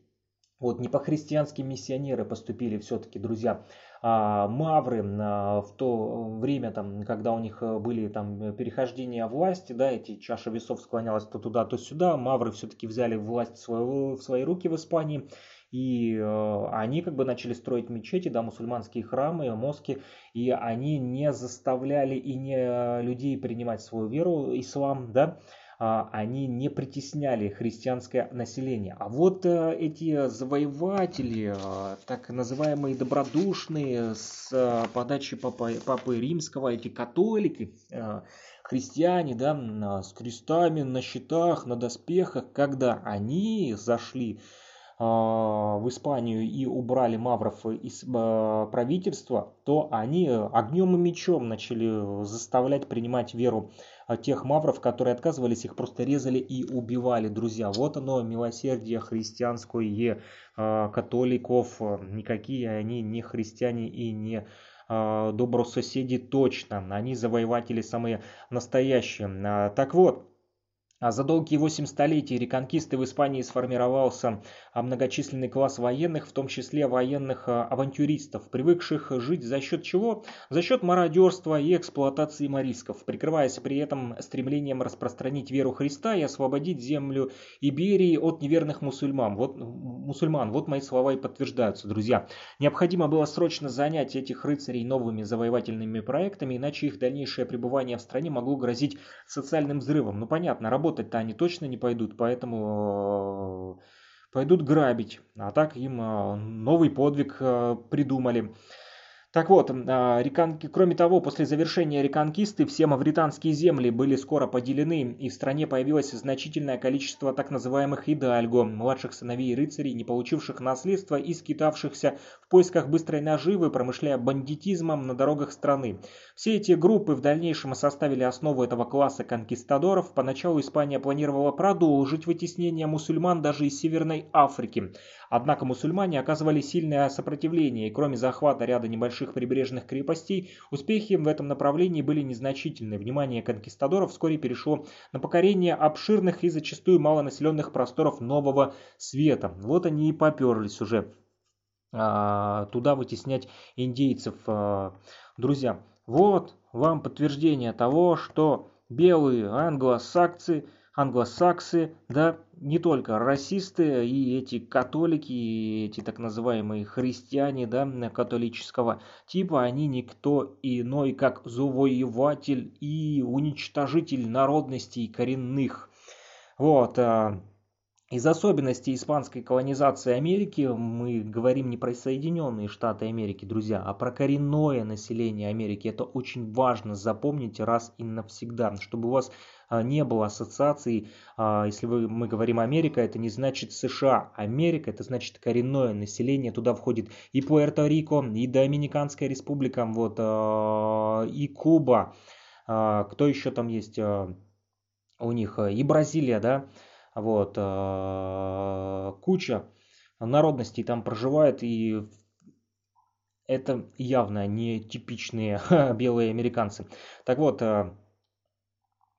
вот не по-христиански миссионеры поступили все-таки, друзья. А, мавры а, в то время, там, когда у них были там перехождения власти, да, эти чаша весов склонялась то туда, то сюда, мавры все-таки взяли власть в, свои руки в Испании и э, они как бы начали строить мечети, да, мусульманские храмы, моски, и они не заставляли и не э, людей принимать свою веру, ислам, да, а, они не притесняли христианское население. А вот э, эти завоеватели, так называемые добродушные, с подачи папы, папы римского, эти католики, христиане, да, с крестами на щитах, на доспехах, когда они зашли в Испанию и убрали мавров из а, правительства, то они огнем и мечом начали заставлять принимать веру а, тех мавров, которые отказывались, их просто резали и убивали, друзья. Вот оно, милосердие христианское католиков, никакие они не христиане и не добрососеди точно, они завоеватели самые настоящие. Так вот, а за долгие восемь столетий реконкисты в Испании сформировался а, многочисленный класс военных, в том числе военных а, авантюристов, привыкших жить за счет чего? За счет мародерства и эксплуатации морисков, прикрываясь при этом стремлением распространить веру Христа и освободить землю Иберии от неверных мусульман. Вот, мусульман. вот мои слова и подтверждаются, друзья. Необходимо было срочно занять этих рыцарей новыми завоевательными проектами, иначе их дальнейшее пребывание в стране могло грозить социальным взрывом. Ну понятно, работа работать-то они точно не пойдут, поэтому э, пойдут грабить. А так им э, новый подвиг э, придумали. Так вот, а, кроме того, после завершения реконкисты все мавританские земли были скоро поделены, и в стране появилось значительное количество так называемых идальго, младших сыновей рыцарей, не получивших наследства и скитавшихся в поисках быстрой наживы, промышляя бандитизмом на дорогах страны. Все эти группы в дальнейшем составили основу этого класса конкистадоров. Поначалу Испания планировала продолжить вытеснение мусульман даже из Северной Африки. Однако мусульмане оказывали сильное сопротивление, и кроме захвата ряда небольших прибрежных крепостей, успехи в этом направлении были незначительны. Внимание конкистадоров вскоре перешло на покорение обширных и зачастую малонаселенных просторов Нового Света. Вот они и поперлись уже а, туда вытеснять индейцев. А, друзья, вот вам подтверждение того, что белые англосаксы – англосаксы, да, не только расисты и эти католики, и эти так называемые христиане, да, католического типа, они никто иной, как завоеватель и уничтожитель народностей коренных. Вот, а, Из особенностей испанской колонизации Америки мы говорим не про Соединенные Штаты Америки, друзья, а про коренное население Америки. Это очень важно запомнить раз и навсегда, чтобы у вас а, не было ассоциаций, а, если вы, мы говорим Америка, это не значит США. Америка это значит коренное население, туда входит и Пуэрто-Рико, и Доминиканская республика, вот, а, и Куба, кто еще там есть у них, и Бразилия, да, вот, э, куча народностей там проживает, и это явно не типичные белые американцы. Так вот, э,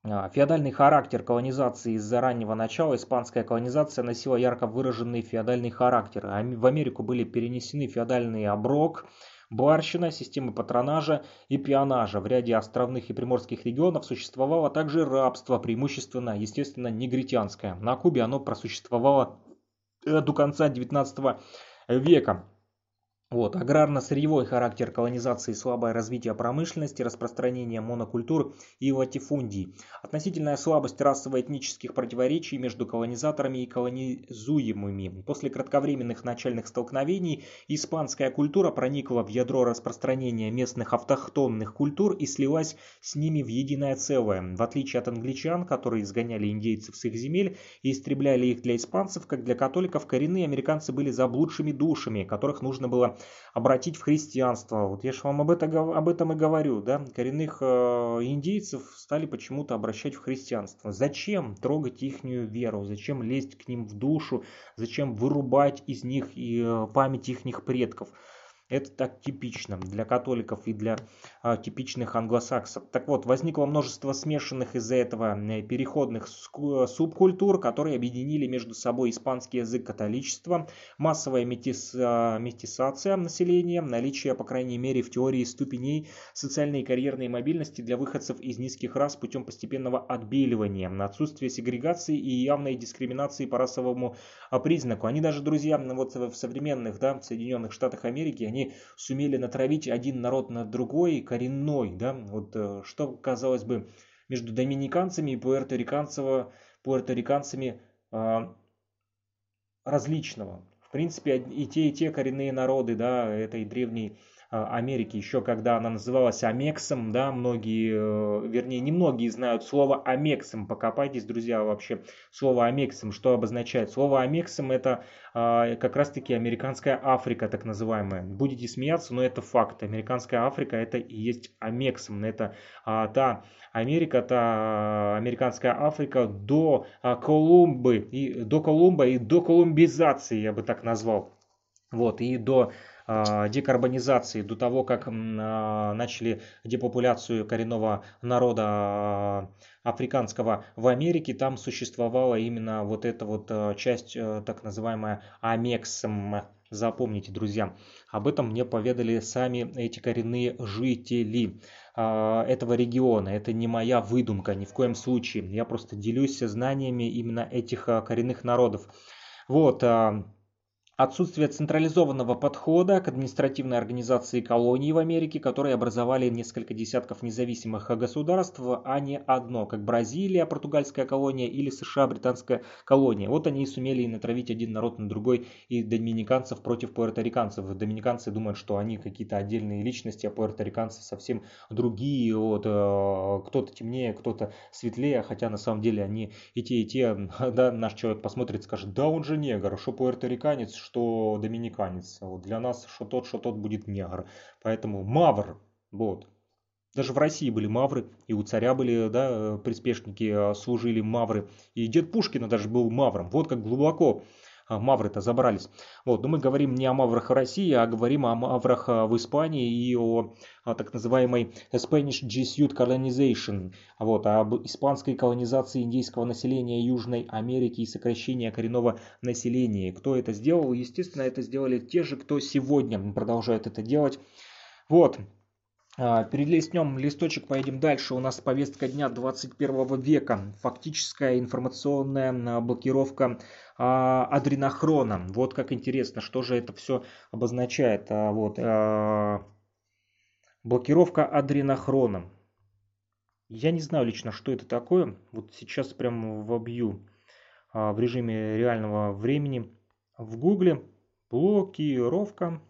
а, Феодальный характер колонизации из-за раннего начала испанская колонизация носила ярко выраженный феодальный характер. В Америку были перенесены феодальный оброк, барщина, системы патронажа и пионажа. В ряде островных и приморских регионов существовало также рабство, преимущественно, естественно, негритянское. На Кубе оно просуществовало до конца 19 века. Вот, аграрно-сырьевой характер колонизации, слабое развитие промышленности, распространение монокультур и латифундий. Относительная слабость расово-этнических противоречий между колонизаторами и колонизуемыми. После кратковременных начальных столкновений испанская культура проникла в ядро распространения местных автохтонных культур и слилась с ними в единое целое. В отличие от англичан, которые изгоняли индейцев с их земель и истребляли их для испанцев, как для католиков, коренные американцы были заблудшими душами, которых нужно было обратить в христианство. Вот я же вам об, это, об этом и говорю, да, коренных э, индейцев стали почему-то обращать в христианство. Зачем трогать их веру, зачем лезть к ним в душу, зачем вырубать из них и э, память их предков. Это так типично для католиков и для а, типичных англосаксов. Так вот, возникло множество смешанных из-за этого э, переходных субкультур, которые объединили между собой испанский язык католичества, массовая метис, а, метисация населения, наличие, по крайней мере, в теории ступеней социальной и карьерной мобильности для выходцев из низких рас путем постепенного отбеливания, отсутствие сегрегации и явной дискриминации по расовому а, признаку. Они даже, друзья, вот в современных да, Соединенных Штатах Америки, они они сумели натравить один народ на другой, коренной, да, вот э, что, казалось бы, между доминиканцами и пуэрториканцами, пуэрториканцами э, различного. В принципе, и те, и те коренные народы, да, этой древней а, Америки, еще когда она называлась Амексом, да, многие, э, вернее, не многие знают слово Амексом, покопайтесь, друзья, вообще, слово Амексом, что обозначает. Слово Амексом это а, как раз-таки американская Африка, так называемая. Будете смеяться, но это факт. Американская Африка это и есть Амексом, это а, та Америка, та американская Африка до Колумбы, и, до Колумба и до колумбизации, я бы так назвал. Вот, и до а, декарбонизации, до того, как а, начали депопуляцию коренного народа а, африканского в Америке, там существовала именно вот эта вот часть, так называемая амексом. Запомните, друзья, об этом мне поведали сами эти коренные жители этого региона. Это не моя выдумка, ни в коем случае. Я просто делюсь знаниями именно этих коренных народов. Вот, Отсутствие централизованного подхода к административной организации колоний в Америке, которые образовали несколько десятков независимых государств, а не одно, как Бразилия, португальская колония или США, британская колония. Вот они и сумели натравить один народ на другой и доминиканцев против пуэрториканцев. Доминиканцы думают, что они какие-то отдельные личности, а пуэрториканцы совсем другие. Вот, э, кто-то темнее, кто-то светлее, хотя на самом деле они и те, и те. Да, наш человек посмотрит скажет, да он же негр, что пуэрториканец, что доминиканец. Вот для нас что тот, что тот будет негр. Поэтому мавр. Вот. Даже в России были мавры, и у царя были да, приспешники, а, служили мавры. И дед Пушкина даже был мавром. Вот как глубоко а, мавры-то забрались. Вот, но мы говорим не о маврах в России, а говорим о маврах а, в Испании и о, о так называемой Spanish Jesuit Colonization, вот, об испанской колонизации индейского населения Южной Америки и сокращении коренного населения. Кто это сделал? Естественно, это сделали те же, кто сегодня продолжает это делать. Вот, а, перелистнем листочек, поедем дальше. У нас повестка дня 21 века. Фактическая информационная блокировка а, адренохрона. Вот как интересно, что же это все обозначает. А, вот, а, блокировка адренохрона. Я не знаю лично, что это такое. Вот сейчас прям вобью в режиме реального времени в гугле блокировка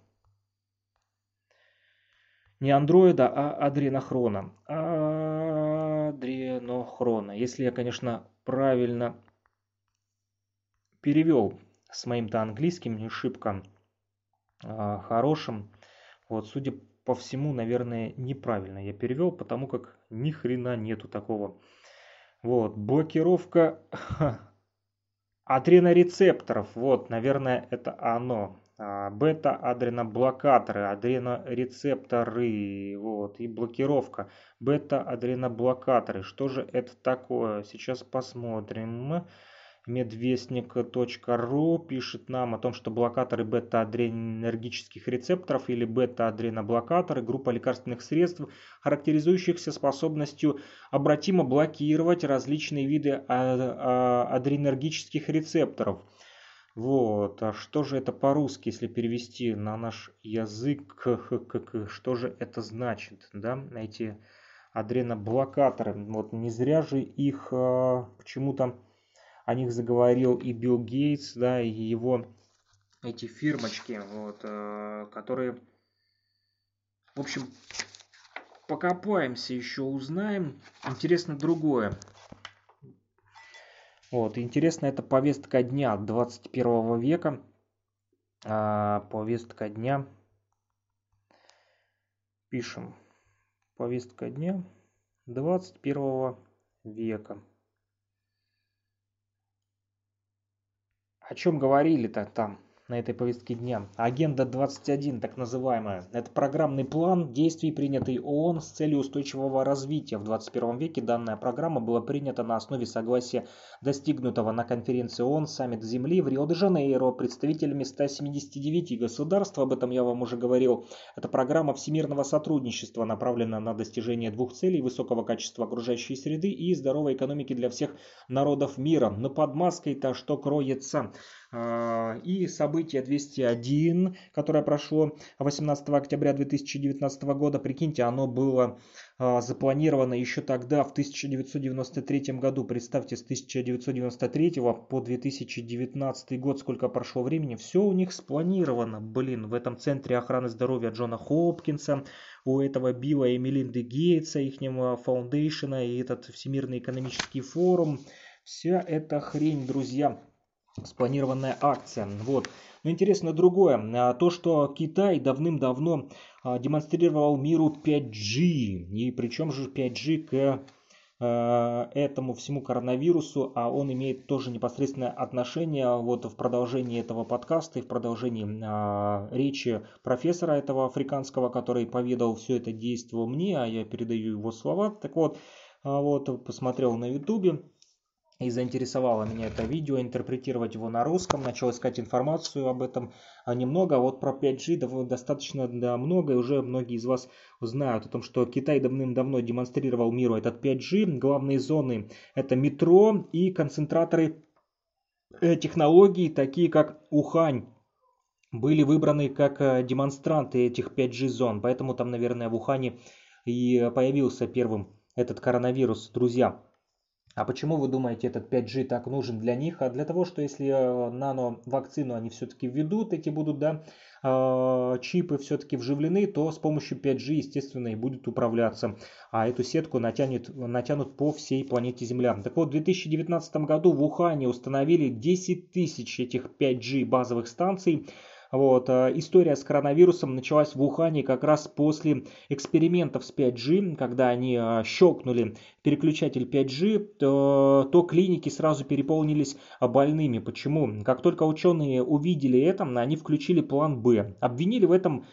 не андроида, а адренохрона. Адренохрона. Если я, конечно, правильно перевел с моим-то английским не шибко а, хорошим. Вот, судя по всему, наверное, неправильно я перевел, потому как ни хрена нету такого. Вот, блокировка адренорецепторов. Вот, наверное, это оно. А, бета-адреноблокаторы, адренорецепторы, вот, и блокировка. Бета-адреноблокаторы. Что же это такое? Сейчас посмотрим медвестник.ру пишет нам о том, что блокаторы бета-адренергических рецепторов или бета-адреноблокаторы – группа лекарственных средств, характеризующихся способностью обратимо блокировать различные виды а, а, адренергических рецепторов. Вот, а что же это по-русски, если перевести на наш язык, что же это значит, да, эти адреноблокаторы, вот не зря же их а, почему-то о них заговорил и Билл Гейтс, да, и его эти фирмочки, вот, э, которые, в общем, покопаемся еще, узнаем. Интересно другое. Вот, интересно, это повестка дня 21 века. А, повестка дня. Пишем. Повестка дня 21 века. О чем говорили-то там? На этой повестке дня. Агenda 21, так называемая. Это программный план действий, принятый ООН с целью устойчивого развития. В 21 веке данная программа была принята на основе согласия, достигнутого на конференции ООН «Саммит Земли» в Рио-де-Жанейро представителями 179 государств. Об этом я вам уже говорил. Это программа всемирного сотрудничества, направлена на достижение двух целей – высокого качества окружающей среды и здоровой экономики для всех народов мира. Но под маской-то что кроется? А, и событие 201, которое прошло 18 октября 2019 года, прикиньте, оно было а, запланировано еще тогда, в 1993 году. Представьте, с 1993 по 2019 год, сколько прошло времени, все у них спланировано. Блин, в этом центре охраны здоровья Джона Хопкинса, у этого Билла и Мелинды Гейтса, ихнего фаундейшена и этот Всемирный экономический форум. Вся эта хрень, друзья, спланированная акция. Вот. Но интересно другое. А, то, что Китай давным-давно а, демонстрировал миру 5G. И причем же 5G к а, этому всему коронавирусу, а он имеет тоже непосредственное отношение вот в продолжении этого подкаста и в продолжении э, речи профессора этого африканского, который поведал все это действие мне, а я передаю его слова. Так вот, вот посмотрел на ютубе, и заинтересовало меня это видео, интерпретировать его на русском, начал искать информацию об этом а немного, а вот про 5G достаточно да, много, и уже многие из вас знают о том, что Китай давным-давно демонстрировал миру этот 5G, главные зоны это метро и концентраторы э, технологий, такие как Ухань, были выбраны как э, демонстранты этих 5G зон, поэтому там, наверное, в Ухане и появился первым этот коронавирус, друзья. А почему вы думаете, этот 5G так нужен для них? А для того, что если э, нано-вакцину они все-таки введут, эти будут, да, э, чипы все-таки вживлены, то с помощью 5G, естественно, и будет управляться. А эту сетку натянет, натянут по всей планете Земля. Так вот, в 2019 году в Ухане установили 10 тысяч этих 5G базовых станций. Вот. Э, история с коронавирусом началась в Ухане как раз после экспериментов с 5G, когда они э, щелкнули переключатель 5G, то, то клиники сразу переполнились больными. Почему? Как только ученые увидели это, они включили план Б. Обвинили в этом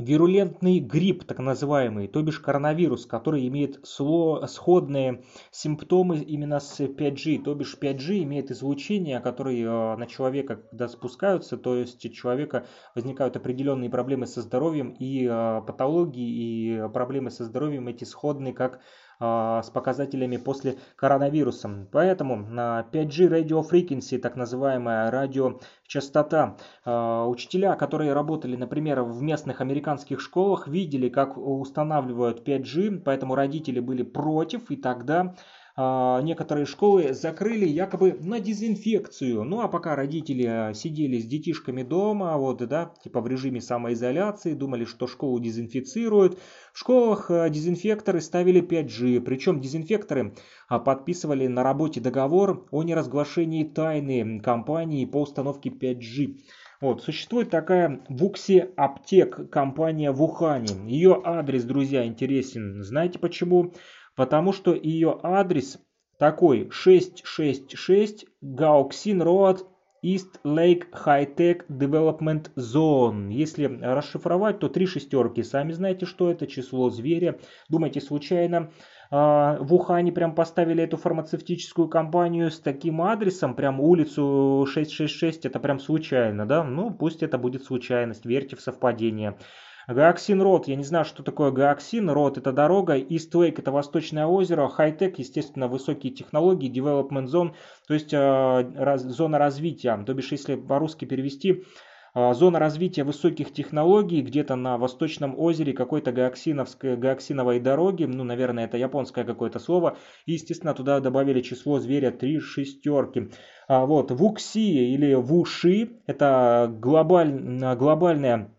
вирулентный грипп, так называемый, то бишь коронавирус, который имеет сходные симптомы именно с 5G, то бишь 5G имеет излучение, которые э, на человека когда спускаются, то есть у человека возникают определенные проблемы со здоровьем и э, патологии, и проблемы со здоровьем эти сходные, как с показателями после коронавируса. Поэтому на 5G Radio Frequency, так называемая радиочастота, а, учителя, которые работали, например, в местных американских школах, видели, как устанавливают 5G, поэтому родители были против, и тогда а, некоторые школы закрыли якобы на дезинфекцию. Ну а пока родители а, сидели с детишками дома, вот, да, типа в режиме самоизоляции, думали, что школу дезинфицируют, в школах а, дезинфекторы ставили 5G, причем дезинфекторы подписывали на работе договор о неразглашении тайны компании по установке 5G. Вот, существует такая Вукси Аптек компания в Ухане. Ее адрес, друзья, интересен. Знаете почему? Потому что ее адрес такой 666 Гаоксин Road East Lake High Tech Development Zone. Если расшифровать, то три шестерки. Сами знаете, что это число зверя. Думаете, случайно а, в Ухане прям поставили эту фармацевтическую компанию с таким адресом, прям улицу 666, это прям случайно, да? Ну, пусть это будет случайность, верьте в совпадение. Gaoxin Road, я не знаю, что такое Gaoxin Road, это дорога, East Lake это восточное озеро, Хай-Тек, естественно, высокие технологии, Development Zone, то есть э, раз, зона развития, то бишь, если по-русски перевести, э, зона развития высоких технологий где-то на восточном озере какой-то гаоксиновой дороги, ну, наверное, это японское какое-то слово, и, естественно, туда добавили число зверя три шестерки. А, вот, Вукси или Вуши, это глобаль, глобальная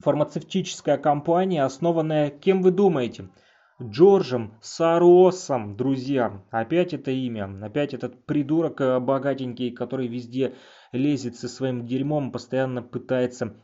фармацевтическая компания, основанная, кем вы думаете? Джорджем Саросом, друзья. Опять это имя, опять этот придурок э, богатенький, который везде лезет со своим дерьмом, постоянно пытается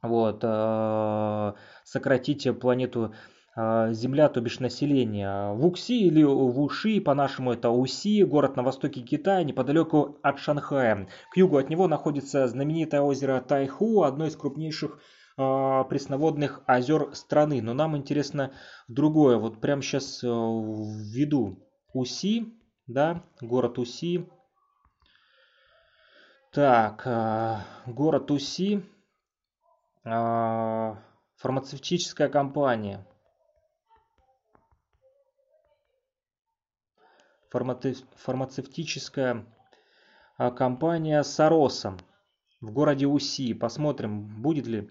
вот, э, сократить планету э, Земля, то бишь население. Вукси или Вуши, по-нашему это Уси, город на востоке Китая, неподалеку от Шанхая. К югу от него находится знаменитое озеро Тайху, одно из крупнейших пресноводных озер страны. Но нам интересно другое. Вот прямо сейчас э, введу Уси, да, город Уси. Так, э, город Уси, э, фармацевтическая компания. Фармацевтическая компания Сароса в городе Уси. Посмотрим, будет ли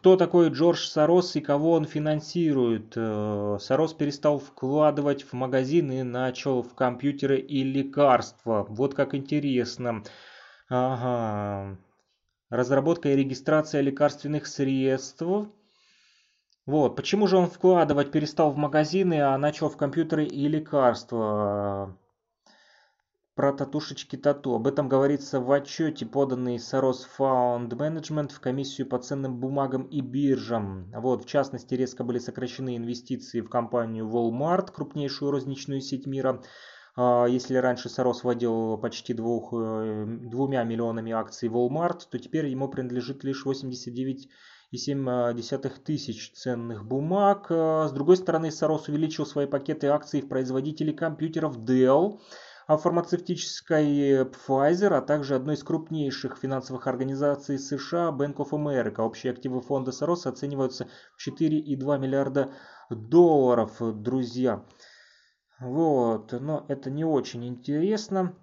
кто такой Джордж Сорос и кого он финансирует? Э, Сорос перестал вкладывать в магазины начал в компьютеры и лекарства. Вот как интересно. Ага. Разработка и регистрация лекарственных средств. Вот. Почему же он вкладывать перестал в магазины, а начал в компьютеры и лекарства? Про татушечки тату. Об этом говорится в отчете, поданный Saros Fund Management в комиссию по ценным бумагам и биржам. Вот, в частности, резко были сокращены инвестиции в компанию Walmart, крупнейшую розничную сеть мира. А, если раньше Сорос владел почти двух, э, двумя миллионами акций Walmart, то теперь ему принадлежит лишь 89,7 тысяч ценных бумаг. А, с другой стороны, Сорос увеличил свои пакеты акций в производителей компьютеров Dell – фармацевтической Pfizer, а также одной из крупнейших финансовых организаций США Bank of America. Общие активы фонда Сорос оцениваются в 4,2 миллиарда долларов, друзья. Вот, но это не очень интересно.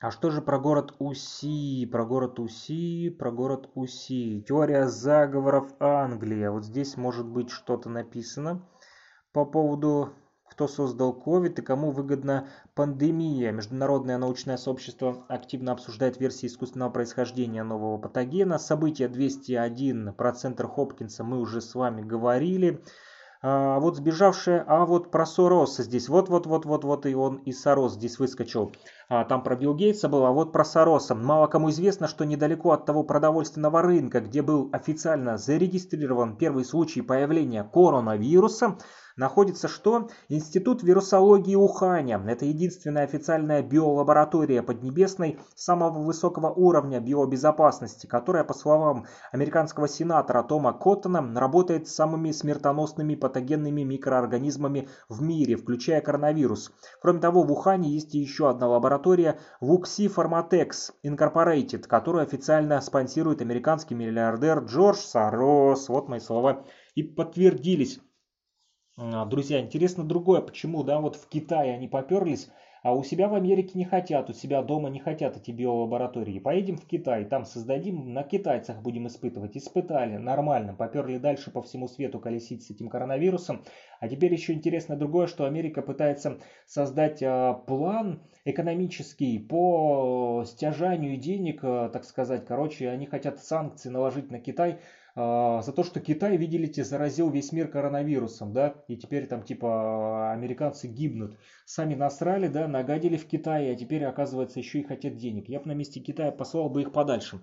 А что же про город Уси? Про город Уси, про город Уси. Теория заговоров Англия. Вот здесь может быть что-то написано по поводу кто создал COVID и кому выгодна пандемия. Международное научное сообщество активно обсуждает версии искусственного происхождения нового патогена. Событие 201 про центр Хопкинса мы уже с вами говорили. А, вот сбежавшая, а вот про Сороса здесь, вот-вот-вот-вот-вот и он и Сорос здесь выскочил. А, там про Билл Гейтса было, а вот про Сороса. Мало кому известно, что недалеко от того продовольственного рынка, где был официально зарегистрирован первый случай появления коронавируса, находится что? Институт вирусологии Уханя. Это единственная официальная биолаборатория Поднебесной самого высокого уровня биобезопасности, которая, по словам американского сенатора Тома Коттона, работает с самыми смертоносными патогенными микроорганизмами в мире, включая коронавирус. Кроме того, в Ухане есть еще одна лаборатория Wuxi Pharmatex Incorporated, которую официально спонсирует американский миллиардер Джордж Сорос. Вот мои слова и подтвердились. А, друзья, интересно другое, почему, да, вот в Китае они поперлись, А у себя в Америке не хотят, у себя дома не хотят эти биолаборатории. Поедем в Китай, там создадим, на китайцах будем испытывать. Испытали, нормально, поперли дальше по всему свету колесить с этим коронавирусом. А теперь еще интересно другое, что Америка пытается создать а, план экономический по стяжанию денег, а, так сказать. Короче, они хотят санкции наложить на Китай за то, что Китай, видите, заразил весь мир коронавирусом, да, и теперь там типа американцы гибнут. Сами насрали, да, нагадили в Китае, а теперь, оказывается, еще и хотят денег. Я бы на месте Китая послал бы их подальше.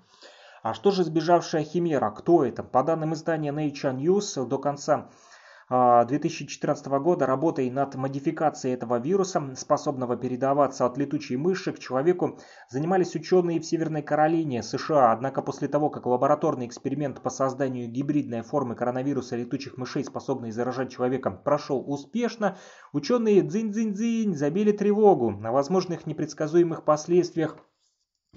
А что же сбежавшая Химера? Кто это? По данным издания Nature News, до конца 2014 а, года работой над модификацией этого вируса, способного передаваться от летучей мыши к человеку, занимались ученые в Северной Каролине, США. Однако после того, как лабораторный эксперимент по созданию гибридной формы коронавируса летучих мышей, способной заражать человека, прошел успешно, ученые дзинь-дзинь-дзинь забили тревогу о возможных непредсказуемых последствиях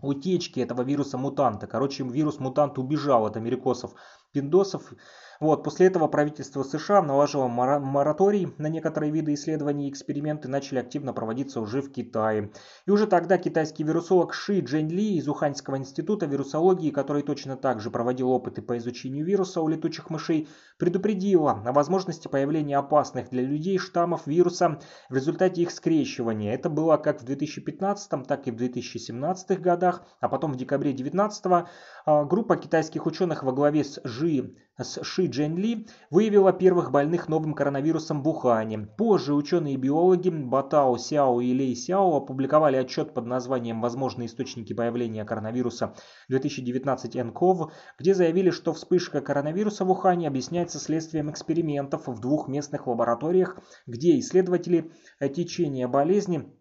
утечки этого вируса-мутанта. Короче, вирус-мутант убежал от америкосов пиндосов вот, после этого правительство США наложило мораторий на некоторые виды исследований и эксперименты начали активно проводиться уже в Китае. И уже тогда китайский вирусолог Ши Джень Ли из Уханьского института вирусологии, который точно так же проводил опыты по изучению вируса у летучих мышей, предупредила о возможности появления опасных для людей штаммов вируса в результате их скрещивания. Это было как в 2015, так и в 2017 годах, а потом в декабре 2019 а, группа китайских ученых во главе с Жи с Ши Джен Ли выявила первых больных новым коронавирусом в Ухане. Позже ученые-биологи Батао Сяо и Лей Сяо опубликовали отчет под названием «Возможные источники появления коронавируса 2019 НКОВ», где заявили, что вспышка коронавируса в Ухане объясняется следствием экспериментов в двух местных лабораториях, где исследователи течения болезни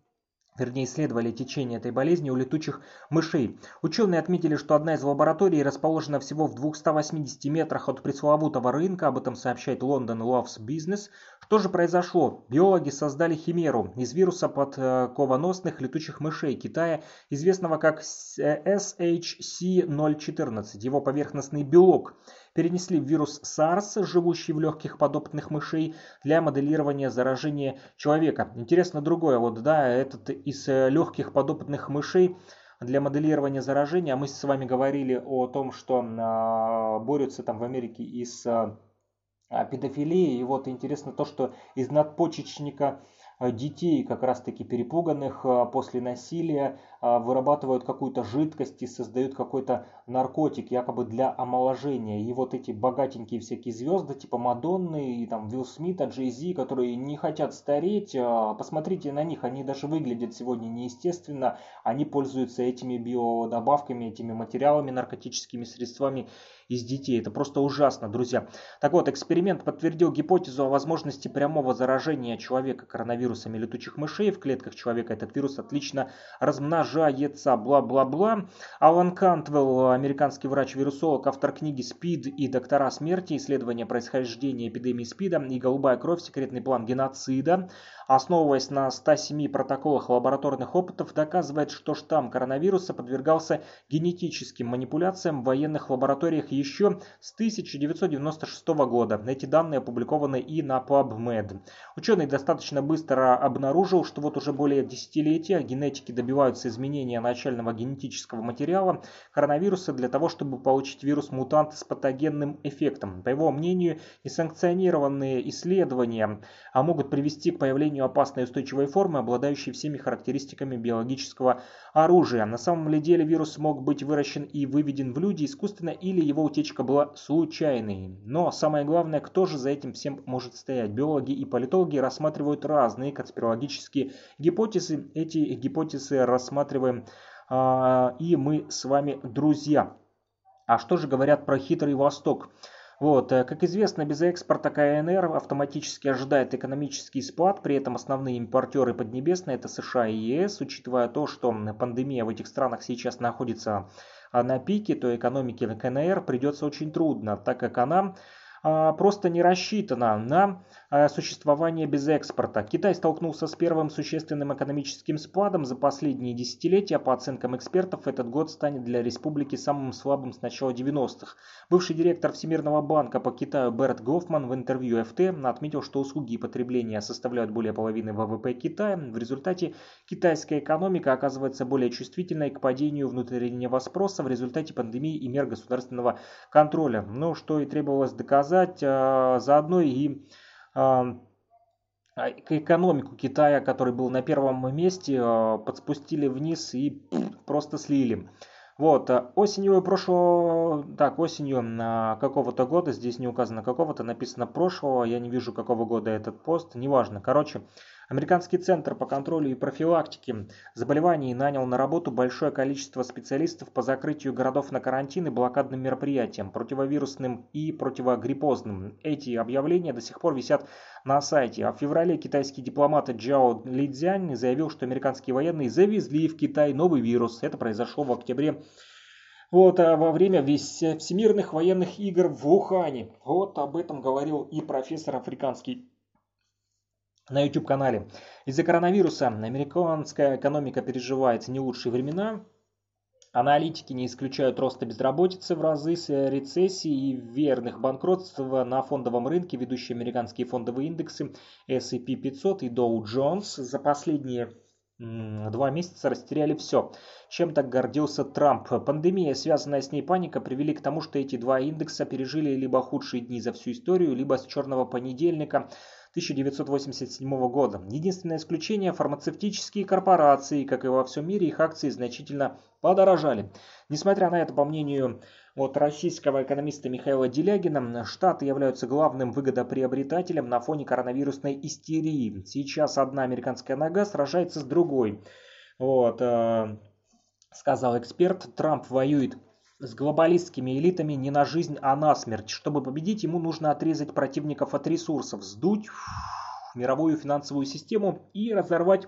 вернее исследовали течение этой болезни у летучих мышей. Ученые отметили, что одна из лабораторий расположена всего в 280 метрах от пресловутого рынка, об этом сообщает London Loves Business. Что же произошло? Биологи создали химеру из вируса подковоносных летучих мышей Китая, известного как SHC-014, его поверхностный белок перенесли вирус SARS, живущий в легких подопытных мышей, для моделирования заражения человека. Интересно другое, вот да, этот из э, легких подопытных мышей для моделирования заражения, а мы с вами говорили о том, что э, борются там в Америке и с э, педофилией, и вот интересно то, что из надпочечника Э, детей, как раз таки перепуганных после насилия, вырабатывают какую-то жидкость и создают какой-то наркотик, якобы для омоложения. И вот эти богатенькие всякие звезды, типа Мадонны, и там Вилл Смита, Джей Зи, которые не хотят стареть, посмотрите на них, они даже выглядят сегодня неестественно, они пользуются этими биодобавками, этими материалами, наркотическими средствами из детей. Это просто ужасно, друзья. Так вот, эксперимент подтвердил гипотезу о возможности прямого заражения человека коронавирусами летучих мышей. В клетках человека этот вирус отлично размножается, бла-бла-бла. Алан Кантвелл, американский врач-вирусолог, автор книги «СПИД и доктора смерти. Исследование происхождения эпидемии СПИДа и голубая кровь. Секретный план геноцида» основываясь на 107 протоколах лабораторных опытов, доказывает, что штамм коронавируса подвергался генетическим манипуляциям в военных лабораториях еще с 1996 года. Эти данные опубликованы и на PubMed. Ученый достаточно быстро обнаружил, что вот уже более десятилетия генетики добиваются изменения начального генетического материала коронавируса для того, чтобы получить вирус-мутант с патогенным эффектом. По его мнению, несанкционированные исследования а могут привести к появлению опасной устойчивой формы, обладающей всеми характеристиками биологического оружия. На самом ли деле вирус мог быть выращен и выведен в люди искусственно или его утечка была случайной. Но самое главное, кто же за этим всем может стоять? Биологи и политологи рассматривают разные конспирологические гипотезы. Эти гипотезы рассматриваем а, и мы с вами друзья. А что же говорят про хитрый Восток? Вот, э, как известно, без экспорта КНР автоматически ожидает экономический спад, при этом основные импортеры Поднебесной это США и ЕС, учитывая то, что пандемия в этих странах сейчас находится а, на пике, то экономике КНР придется очень трудно, так как она просто не рассчитана на а, существование без экспорта. Китай столкнулся с первым существенным экономическим спадом за последние десятилетия. По оценкам экспертов, этот год станет для республики самым слабым с начала 90-х. Бывший директор Всемирного банка по Китаю Берт Гофман в интервью FT отметил, что услуги и потребление составляют более половины ВВП Китая. В результате китайская экономика оказывается более чувствительной к падению внутреннего спроса в результате пандемии и мер государственного контроля. Ну, что и требовалось доказать сказать, а, заодно и а, экономику Китая, который был на первом месте, а, подспустили вниз и просто слили. Вот, осенью прошлого, так, осенью какого-то года, здесь не указано какого-то, написано прошлого, я не вижу какого года этот пост, неважно. Короче, Американский центр по контролю и профилактике заболеваний нанял на работу большое количество специалистов по закрытию городов на карантин и блокадным мероприятиям, противовирусным и противогриппозным. Эти объявления до сих пор висят на сайте. А в феврале китайский дипломат Джао Лидзянь заявил, что американские военные завезли в Китай новый вирус. Это произошло в октябре вот, а во время всемирных военных игр в Ухане. Вот об этом говорил и профессор африканский на YouTube-канале. Из-за коронавируса американская экономика переживает не лучшие времена. Аналитики не исключают роста безработицы в разы с рецессии и верных банкротств на фондовом рынке. Ведущие американские фондовые индексы S&P 500 и Dow Jones за последние два месяца растеряли все. Чем так гордился Трамп? Пандемия, связанная с ней паника, привели к тому, что эти два индекса пережили либо худшие дни за всю историю, либо с черного понедельника 1987 года. Единственное исключение – фармацевтические корпорации, как и во всем мире, их акции значительно подорожали. Несмотря на это, по мнению вот российского экономиста Михаила Делягина, Штаты являются главным выгодоприобретателем на фоне коронавирусной истерии. Сейчас одна американская нога сражается с другой. Вот, э, сказал эксперт, Трамп воюет с глобалистскими элитами не на жизнь, а на смерть. Чтобы победить, ему нужно отрезать противников от ресурсов, сдуть мировую финансовую систему и разорвать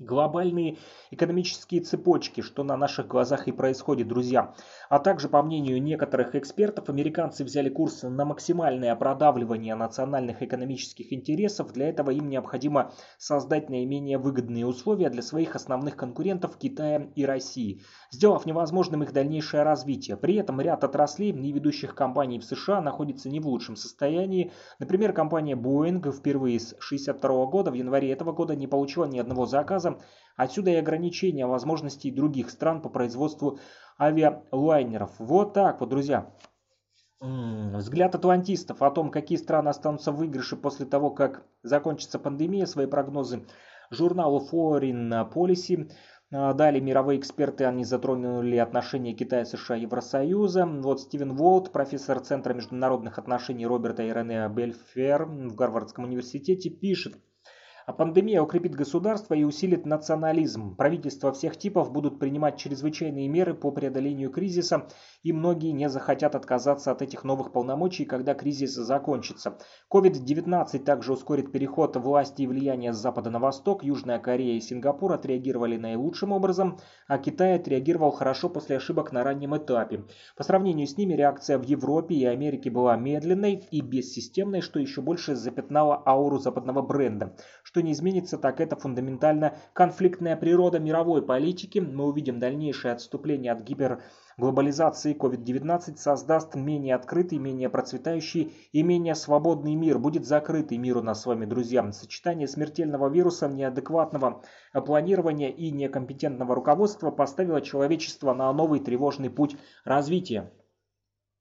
глобальные экономические цепочки, что на наших глазах и происходит, друзья. А также, по мнению некоторых экспертов, американцы взяли курс на максимальное продавливание национальных экономических интересов. Для этого им необходимо создать наименее выгодные условия для своих основных конкурентов Китая и России, сделав невозможным их дальнейшее развитие. При этом ряд отраслей и ведущих компаний в США находится не в лучшем состоянии. Например, компания Boeing впервые с 1962 года в январе этого года не получила ни одного заказа заказа. Отсюда и ограничения возможностей других стран по производству авиалайнеров. Вот так вот, друзья. Взгляд атлантистов о том, какие страны останутся в выигрыше после того, как закончится пандемия, свои прогнозы журналу Foreign Policy а, Далее мировые эксперты, они затронули отношения Китая, США Евросоюза. Вот Стивен Волт, профессор Центра международных отношений Роберта и Рене Бельфер в Гарвардском университете, пишет, а пандемия укрепит государство и усилит национализм. Правительства всех типов будут принимать чрезвычайные меры по преодолению кризиса, и многие не захотят отказаться от этих новых полномочий, когда кризис закончится. COVID-19 также ускорит переход власти и влияния с запада на восток. Южная Корея и Сингапур отреагировали наилучшим образом, а Китай отреагировал хорошо после ошибок на раннем этапе. По сравнению с ними реакция в Европе и Америке была медленной и бессистемной, что еще больше запятнало ауру западного бренда. Что не изменится, так это фундаментально конфликтная природа мировой политики. Мы увидим дальнейшее отступление от гиперглобализации COVID-19 создаст менее открытый, менее процветающий и менее свободный мир. Будет закрытый мир у нас с вами, друзья. Сочетание смертельного вируса, неадекватного планирования и некомпетентного руководства поставило человечество на новый тревожный путь развития.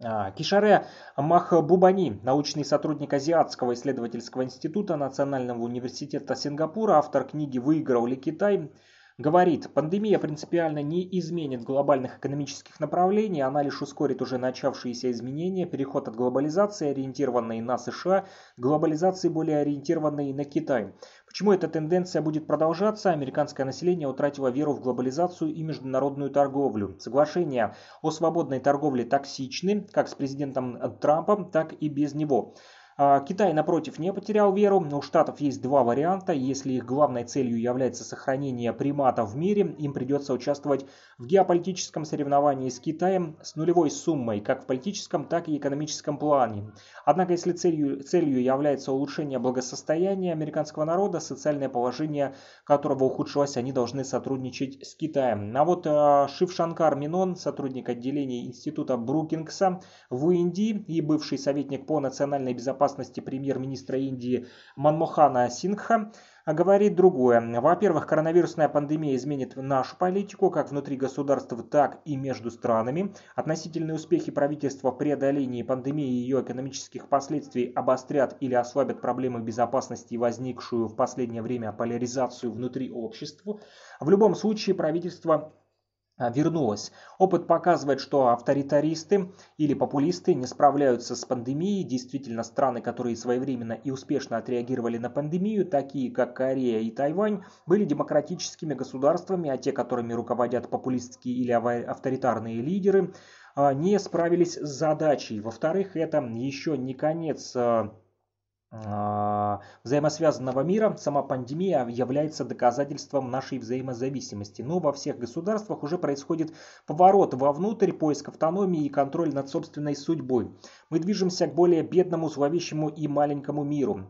А, Кишаре Махбубани, научный сотрудник Азиатского исследовательского института Национального университета Сингапура, автор книги «Выиграл ли Китай?», говорит, пандемия принципиально не изменит глобальных экономических направлений, она лишь ускорит уже начавшиеся изменения, переход от глобализации, ориентированной на США, к глобализации, более ориентированной на Китай. Почему эта тенденция будет продолжаться? Американское население утратило веру в глобализацию и международную торговлю. Соглашения о свободной торговле токсичны, как с президентом Трампом, так и без него. А, Китай, напротив, не потерял веру. У Штатов есть два варианта. Если их главной целью является сохранение примата в мире, им придется участвовать в геополитическом соревновании с Китаем с нулевой суммой, как в политическом, так и экономическом плане. Однако, если целью, целью является улучшение благосостояния американского народа, социальное положение которого ухудшилось, они должны сотрудничать с Китаем. А вот э, Шив Шанкар Минон, сотрудник отделения Института Брукингса в Индии и бывший советник по национальной безопасности безопасности премьер-министра Индии Манмохана Сингха говорит другое. Во-первых, коронавирусная пандемия изменит нашу политику как внутри государств, так и между странами. Относительные успехи правительства в преодолении пандемии и ее экономических последствий обострят или ослабят проблемы безопасности возникшую в последнее время поляризацию внутри общества. В любом случае правительство а, вернулась. Опыт показывает, что авторитаристы или популисты не справляются с пандемией. Действительно, страны, которые своевременно и успешно отреагировали на пандемию, такие как Корея и Тайвань, были демократическими государствами, а те, которыми руководят популистские или авторитарные лидеры, а, не справились с задачей. Во-вторых, это еще не конец а, а, взаимосвязанного мира, сама пандемия является доказательством нашей взаимозависимости. Но во всех государствах уже происходит поворот вовнутрь, поиск автономии и контроль над собственной судьбой. Мы движемся к более бедному, зловещему и маленькому миру.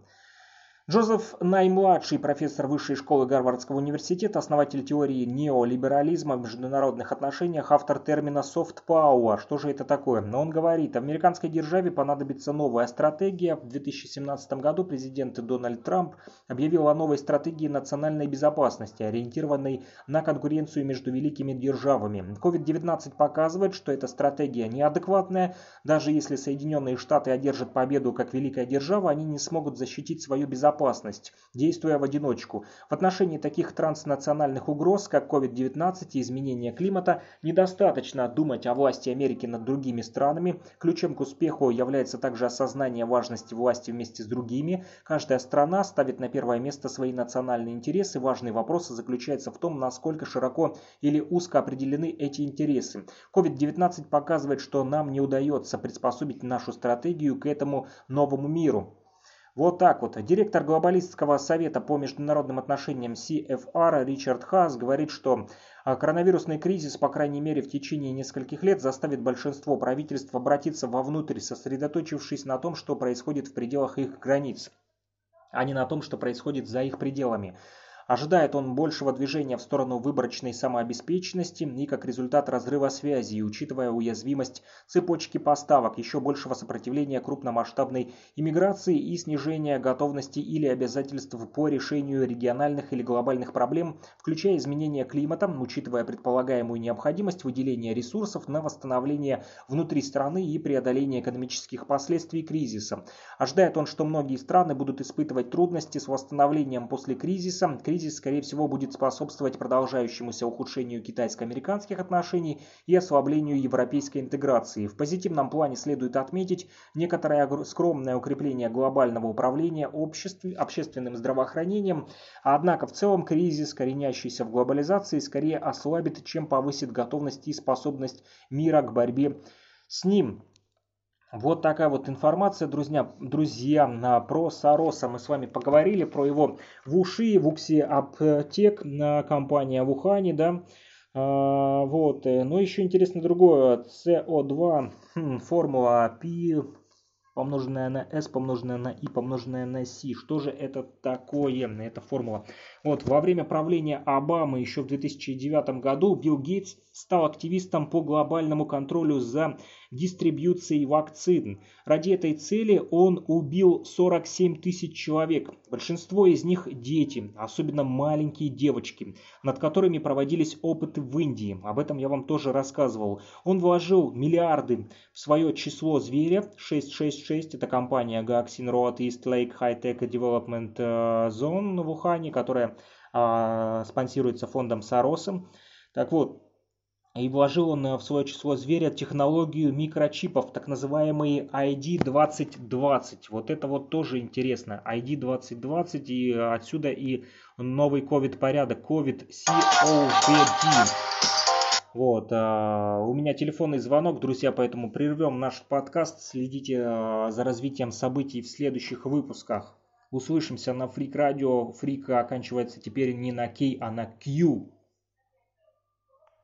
Джозеф Най-младший, профессор Высшей школы Гарвардского университета, основатель теории неолиберализма в международных отношениях, автор термина soft power. Что же это такое? Но он говорит, американской державе понадобится новая стратегия. В 2017 году президент Дональд Трамп объявил о новой стратегии национальной безопасности, ориентированной на конкуренцию между великими державами. COVID-19 показывает, что эта стратегия неадекватная. Даже если Соединенные Штаты одержат победу как великая держава, они не смогут защитить свою безопасность безопасность, действуя в одиночку. В отношении таких транснациональных угроз, как COVID-19 и изменение климата, недостаточно думать о власти Америки над другими странами. Ключом к успеху является также осознание важности власти вместе с другими. Каждая страна ставит на первое место свои национальные интересы. Важный вопрос заключается в том, насколько широко или узко определены эти интересы. COVID-19 показывает, что нам не удается приспособить нашу стратегию к этому новому миру. Вот так вот. Директор глобалистского совета по международным отношениям CFR Ричард Хас говорит, что а, коронавирусный кризис, по крайней мере в течение нескольких лет, заставит большинство правительств обратиться вовнутрь, сосредоточившись на том, что происходит в пределах их границ, а не на том, что происходит за их пределами. Ожидает он большего движения в сторону выборочной самообеспеченности и как результат разрыва связи, учитывая уязвимость цепочки поставок, еще большего сопротивления крупномасштабной иммиграции и снижения готовности или обязательств по решению региональных или глобальных проблем, включая изменение климата, учитывая предполагаемую необходимость выделения ресурсов на восстановление внутри страны и преодоление экономических последствий кризиса. Ожидает он, что многие страны будут испытывать трудности с восстановлением после кризиса, кризис, скорее всего, будет способствовать продолжающемуся ухудшению китайско-американских отношений и ослаблению европейской интеграции. В позитивном плане следует отметить некоторое скромное укрепление глобального управления обществ, общественным здравоохранением, однако в целом кризис, коренящийся в глобализации, скорее ослабит, чем повысит готовность и способность мира к борьбе с ним. Вот такая вот информация, друзья, друзья, про Сороса. Мы с вами поговорили про его в уши, в уксе аптек, компания в Ухане, да. А, вот, э, но еще интересно другое, CO2, хм, формула P помноженное на S, помноженное на I, помноженное на C. Что же это такое? Эта формула. Вот, во время правления Обамы еще в 2009 году Билл Гейтс стал активистом по глобальному контролю за дистрибьюцией вакцин. Ради этой цели он убил 47 тысяч человек. Большинство из них дети, особенно маленькие девочки, над которыми проводились опыты в Индии. Об этом я вам тоже рассказывал. Он вложил миллиарды в свое число зверя 666. Это компания Gaxin Road East Lake High Tech Development э, Zone в Ухане, которая а, спонсируется фондом Соросом. Так вот, и вложил он в свое число зверя технологию микрочипов, так называемые ID2020. Вот это вот тоже интересно. ID2020 и отсюда и новый COVID-порядок. COVID-COVD. Вот, а, у меня телефонный звонок, друзья, поэтому прервем наш подкаст. Следите а, за развитием событий в следующих выпусках. Услышимся на Фрик Радио. Фрик оканчивается теперь не на Кей, а на Q.